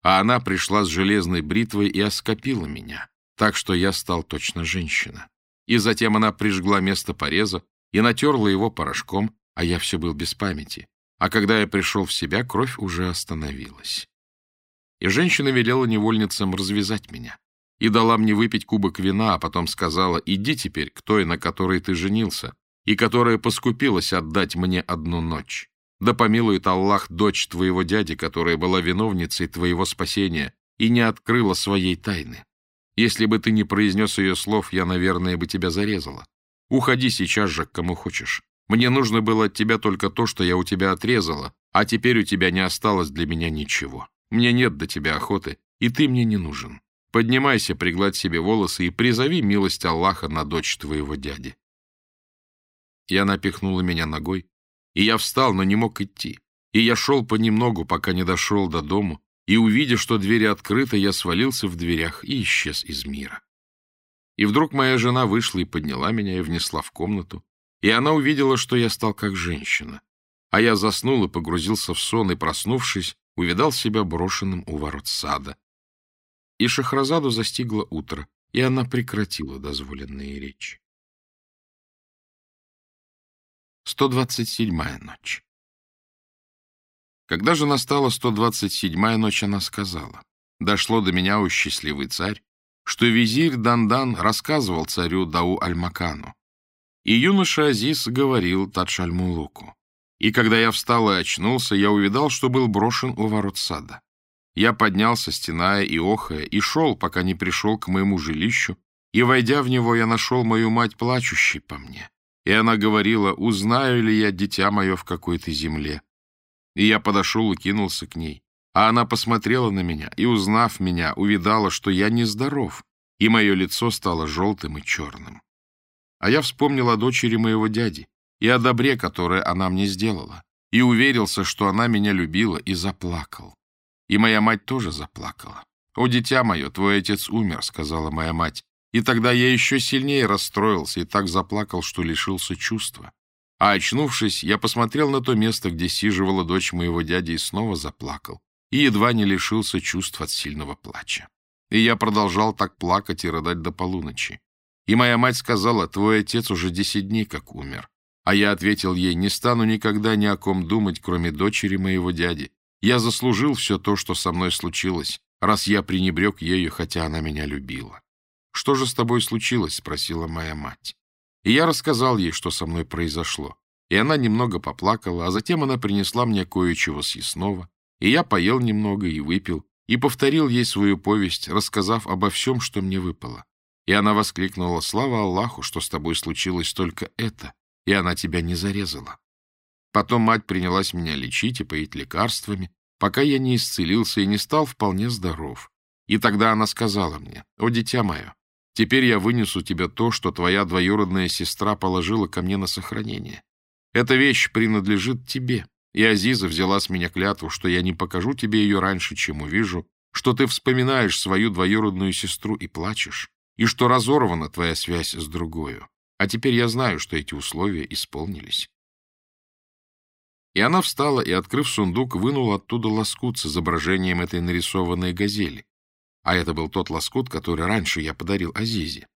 А она пришла с железной бритвой и оскопила меня, так что я стал точно женщина. И затем она прижгла место пореза и натерла его порошком, а я все был без памяти. А когда я пришел в себя, кровь уже остановилась. И женщина велела невольницам развязать меня и дала мне выпить кубок вина, а потом сказала, иди теперь к той, на которой ты женился, и которая поскупилась отдать мне одну ночь. Да помилует Аллах дочь твоего дяди, которая была виновницей твоего спасения и не открыла своей тайны. Если бы ты не произнес ее слов, я, наверное, бы тебя зарезала. Уходи сейчас же к кому хочешь. Мне нужно было от тебя только то, что я у тебя отрезала, а теперь у тебя не осталось для меня ничего. Мне нет до тебя охоты, и ты мне не нужен. Поднимайся, пригладь себе волосы и призови милость Аллаха на дочь твоего дяди. И она пихнула меня ногой, и я встал, но не мог идти. И я шел понемногу, пока не дошел до дому, и, увидев, что двери открыты, я свалился в дверях и исчез из мира. И вдруг моя жена вышла и подняла меня и внесла в комнату, и она увидела, что я стал как женщина. А я заснул и погрузился в сон, и, проснувшись, увидал себя брошенным у ворот сада. И Шахразаду застигло утро, и она прекратила дозволенные речи. 127-я ночь Когда же настала 127-я ночь, она сказала, «Дошло до меня, о счастливый царь, что визирь Дандан рассказывал царю Дау Аль-Макану. И юноша Азиз говорил Тадшальмулуку. И когда я встал и очнулся, я увидал, что был брошен у ворот сада. Я поднялся, стеная и охая, и шел, пока не пришел к моему жилищу, и, войдя в него, я нашел мою мать, плачущей по мне. И она говорила, узнаю ли я, дитя мое, в какой-то земле. И я подошел и кинулся к ней. А она посмотрела на меня и, узнав меня, увидала, что я нездоров, и мое лицо стало желтым и черным. А я вспомнил о дочери моего дяди и о добре, которое она мне сделала, и уверился, что она меня любила, и заплакал. И моя мать тоже заплакала. «О, дитя мое, твой отец умер», — сказала моя мать. И тогда я еще сильнее расстроился и так заплакал, что лишился чувства. А очнувшись, я посмотрел на то место, где сиживала дочь моего дяди, и снова заплакал и едва не лишился чувств от сильного плача. И я продолжал так плакать и рыдать до полуночи. И моя мать сказала, твой отец уже десять дней как умер. А я ответил ей, не стану никогда ни о ком думать, кроме дочери моего дяди. Я заслужил все то, что со мной случилось, раз я пренебрег ею, хотя она меня любила. «Что же с тобой случилось?» — спросила моя мать. И я рассказал ей, что со мной произошло. И она немного поплакала, а затем она принесла мне кое-чего съестного, и я поел немного и выпил, и повторил ей свою повесть, рассказав обо всем, что мне выпало. И она воскликнула, «Слава Аллаху, что с тобой случилось только это, и она тебя не зарезала». Потом мать принялась меня лечить и поить лекарствами, пока я не исцелился и не стал вполне здоров. И тогда она сказала мне, «О, дитя мое, теперь я вынесу тебе то, что твоя двоюродная сестра положила ко мне на сохранение. Эта вещь принадлежит тебе, и Азиза взяла с меня клятву, что я не покажу тебе ее раньше, чем увижу, что ты вспоминаешь свою двоюродную сестру и плачешь, и что разорвана твоя связь с другою. А теперь я знаю, что эти условия исполнились. И она встала и, открыв сундук, вынула оттуда лоскут с изображением этой нарисованной газели. А это был тот лоскут, который раньше я подарил Азизе.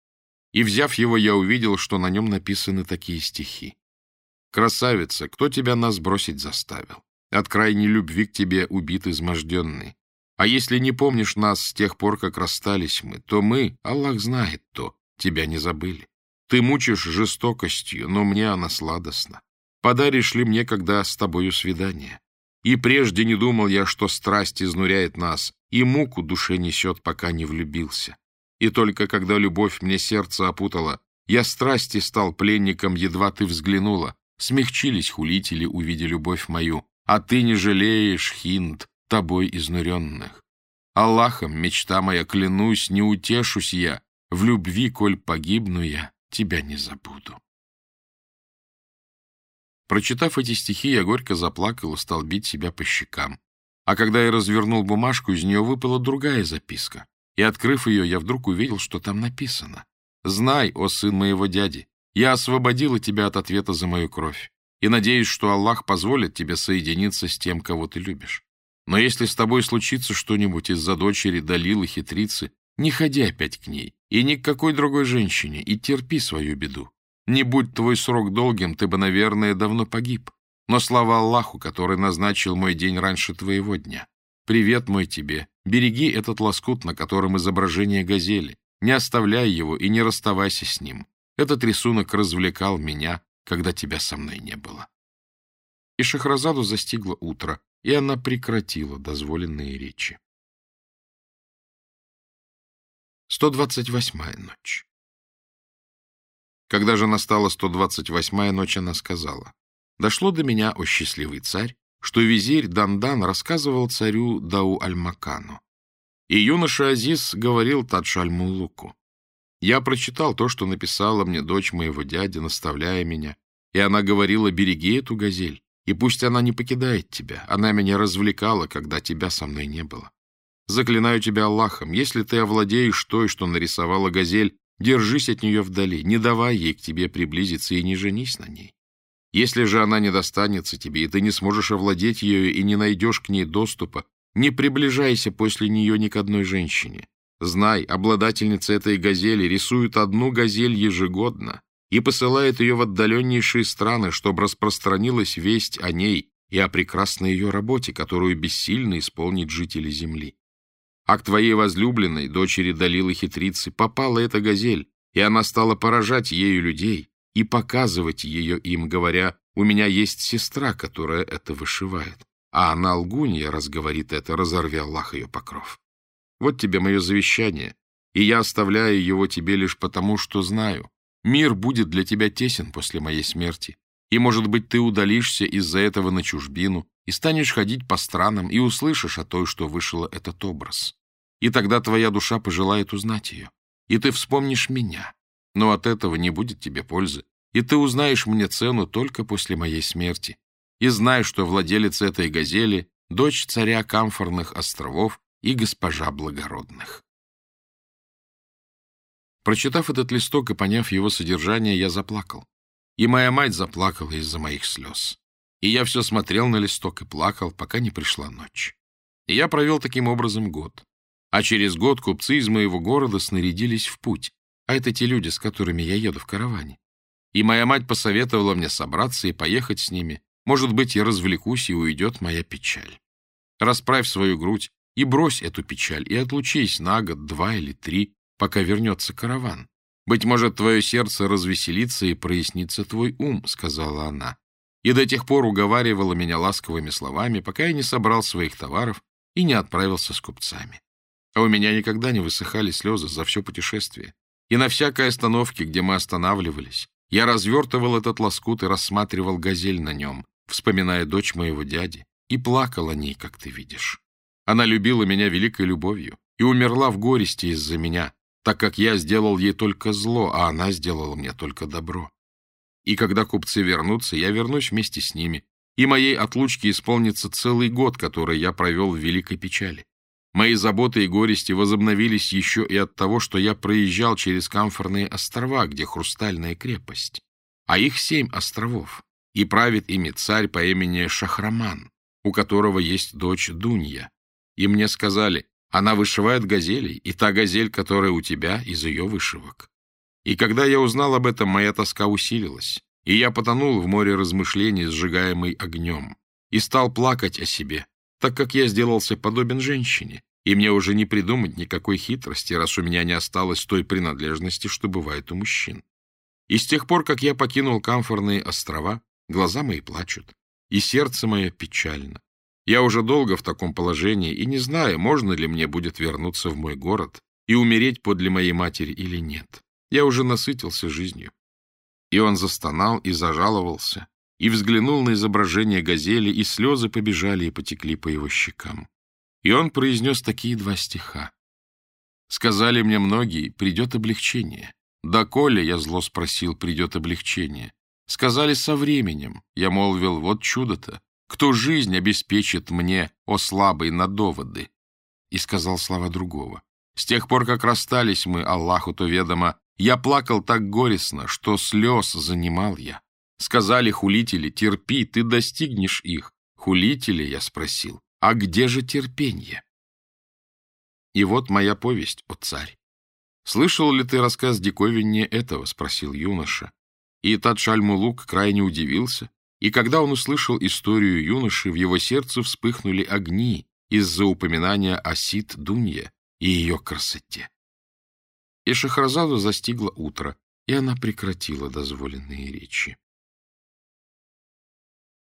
И, взяв его, я увидел, что на нем написаны такие стихи. Красавица, кто тебя нас бросить заставил? От крайней любви к тебе убит изможденный. А если не помнишь нас с тех пор, как расстались мы, то мы, Аллах знает то, тебя не забыли. Ты мучишь жестокостью, но мне она сладостна. Подаришь ли мне, когда с тобою свидание? И прежде не думал я, что страсть изнуряет нас, и муку душе несет, пока не влюбился. И только когда любовь мне сердце опутала, я страсти стал пленником, едва ты взглянула, Смягчились хулители, увидя любовь мою, а ты не жалеешь, хинд, тобой изнуренных. Аллахом, мечта моя, клянусь, не утешусь я, в любви, коль погибну я, тебя не забуду. Прочитав эти стихи, я горько заплакал и стал бить себя по щекам. А когда я развернул бумажку, из нее выпала другая записка. И, открыв ее, я вдруг увидел, что там написано. «Знай, о сын моего дяди, я освободила тебя от ответа за мою кровь и надеюсь, что Аллах позволит тебе соединиться с тем, кого ты любишь. Но если с тобой случится что-нибудь из-за дочери Далилы хитрицы, не ходи опять к ней и ни к какой другой женщине, и терпи свою беду. Не будь твой срок долгим, ты бы, наверное, давно погиб. Но слава Аллаху, который назначил мой день раньше твоего дня. Привет мой тебе. Береги этот лоскут, на котором изображение газели. Не оставляй его и не расставайся с ним. Этот рисунок развлекал меня, когда тебя со мной не было. И Шахразаду застигло утро, и она прекратила дозволенные речи. 128-я ночь Когда же настала 128-я ночь, она сказала, «Дошло до меня, о счастливый царь, что визирь Дандан рассказывал царю Дау Аль-Макану. И юноша Азиз говорил Тадж-Аль-Мулуку, я прочитал то, что написала мне дочь моего дяди, наставляя меня, и она говорила, береги эту газель, и пусть она не покидает тебя, она меня развлекала, когда тебя со мной не было. Заклинаю тебя Аллахом, если ты овладеешь той, что нарисовала газель, держись от нее вдали, не давай ей к тебе приблизиться и не женись на ней. Если же она не достанется тебе, и ты не сможешь овладеть ею и не найдешь к ней доступа, не приближайся после нее ни к одной женщине. Знай, обладательница этой газели рисует одну газель ежегодно и посылает ее в отдаленнейшие страны, чтобы распространилась весть о ней и о прекрасной ее работе, которую бессильно исполнить жители земли. А к твоей возлюбленной, дочери Далилы Хитрицы, попала эта газель, и она стала поражать ею людей и показывать ее им, говоря, «У меня есть сестра, которая это вышивает». А она лгунья, раз говорит это, разорви Аллах ее покров. Вот тебе мое завещание, и я оставляю его тебе лишь потому, что знаю. Мир будет для тебя тесен после моей смерти, и, может быть, ты удалишься из-за этого на чужбину и станешь ходить по странам и услышишь о той, что вышла этот образ. И тогда твоя душа пожелает узнать ее, и ты вспомнишь меня. Но от этого не будет тебе пользы, и ты узнаешь мне цену только после моей смерти. И знай, что владелец этой газели — дочь царя Камфорных островов и госпожа Благородных. Прочитав этот листок и поняв его содержание, я заплакал. И моя мать заплакала из-за моих слез. И я все смотрел на листок и плакал, пока не пришла ночь. И я провел таким образом год. А через год купцы из моего города снарядились в путь, а это те люди, с которыми я еду в караване. И моя мать посоветовала мне собраться и поехать с ними. Может быть, я развлекусь, и уйдет моя печаль. Расправь свою грудь и брось эту печаль, и отлучись на год, два или три, пока вернется караван. Быть может, твое сердце развеселится и прояснится твой ум, — сказала она. И до тех пор уговаривала меня ласковыми словами, пока я не собрал своих товаров и не отправился с купцами. А у меня никогда не высыхали слезы за все путешествие. И на всякой остановке, где мы останавливались, я развертывал этот лоскут и рассматривал газель на нем, вспоминая дочь моего дяди, и плакал о ней, как ты видишь. Она любила меня великой любовью и умерла в горести из-за меня, так как я сделал ей только зло, а она сделала мне только добро. И когда купцы вернутся, я вернусь вместе с ними, и моей отлучке исполнится целый год, который я провел в великой печали. Мои заботы и горести возобновились еще и от того, что я проезжал через Камфорные острова, где хрустальная крепость. А их семь островов, и правит ими царь по имени Шахраман, у которого есть дочь Дунья. И мне сказали, она вышивает газелей, и та газель, которая у тебя, из ее вышивок. И когда я узнал об этом, моя тоска усилилась, и я потонул в море размышлений, сжигаемый огнем, и стал плакать о себе, так как я сделался подобен женщине, и мне уже не придумать никакой хитрости, раз у меня не осталось той принадлежности, что бывает у мужчин. И с тех пор, как я покинул Камфорные острова, глаза мои плачут, и сердце мое печально. Я уже долго в таком положении и не знаю, можно ли мне будет вернуться в мой город и умереть подле моей матери или нет. Я уже насытился жизнью. И он застонал и зажаловался, и взглянул на изображение газели, и слезы побежали и потекли по его щекам. И он произнес такие два стиха. «Сказали мне многие, придет облегчение. Да коли, я зло спросил, придет облегчение. Сказали со временем, я молвил, вот чудо-то, кто жизнь обеспечит мне, о слабый, на доводы?» И сказал слова другого. «С тех пор, как расстались мы, Аллаху то ведомо, я плакал так горестно, что слез занимал я. Сказали хулители, терпи, ты достигнешь их. Хулители, я спросил, а где же терпение? И вот моя повесть, о царь. Слышал ли ты рассказ диковиннее этого? Спросил юноша. И Тадшаль-Мулук крайне удивился, и когда он услышал историю юноши, в его сердце вспыхнули огни из-за упоминания о Сид-Дунье и ее красоте. И Шахразаду застигло утро, и она прекратила дозволенные речи.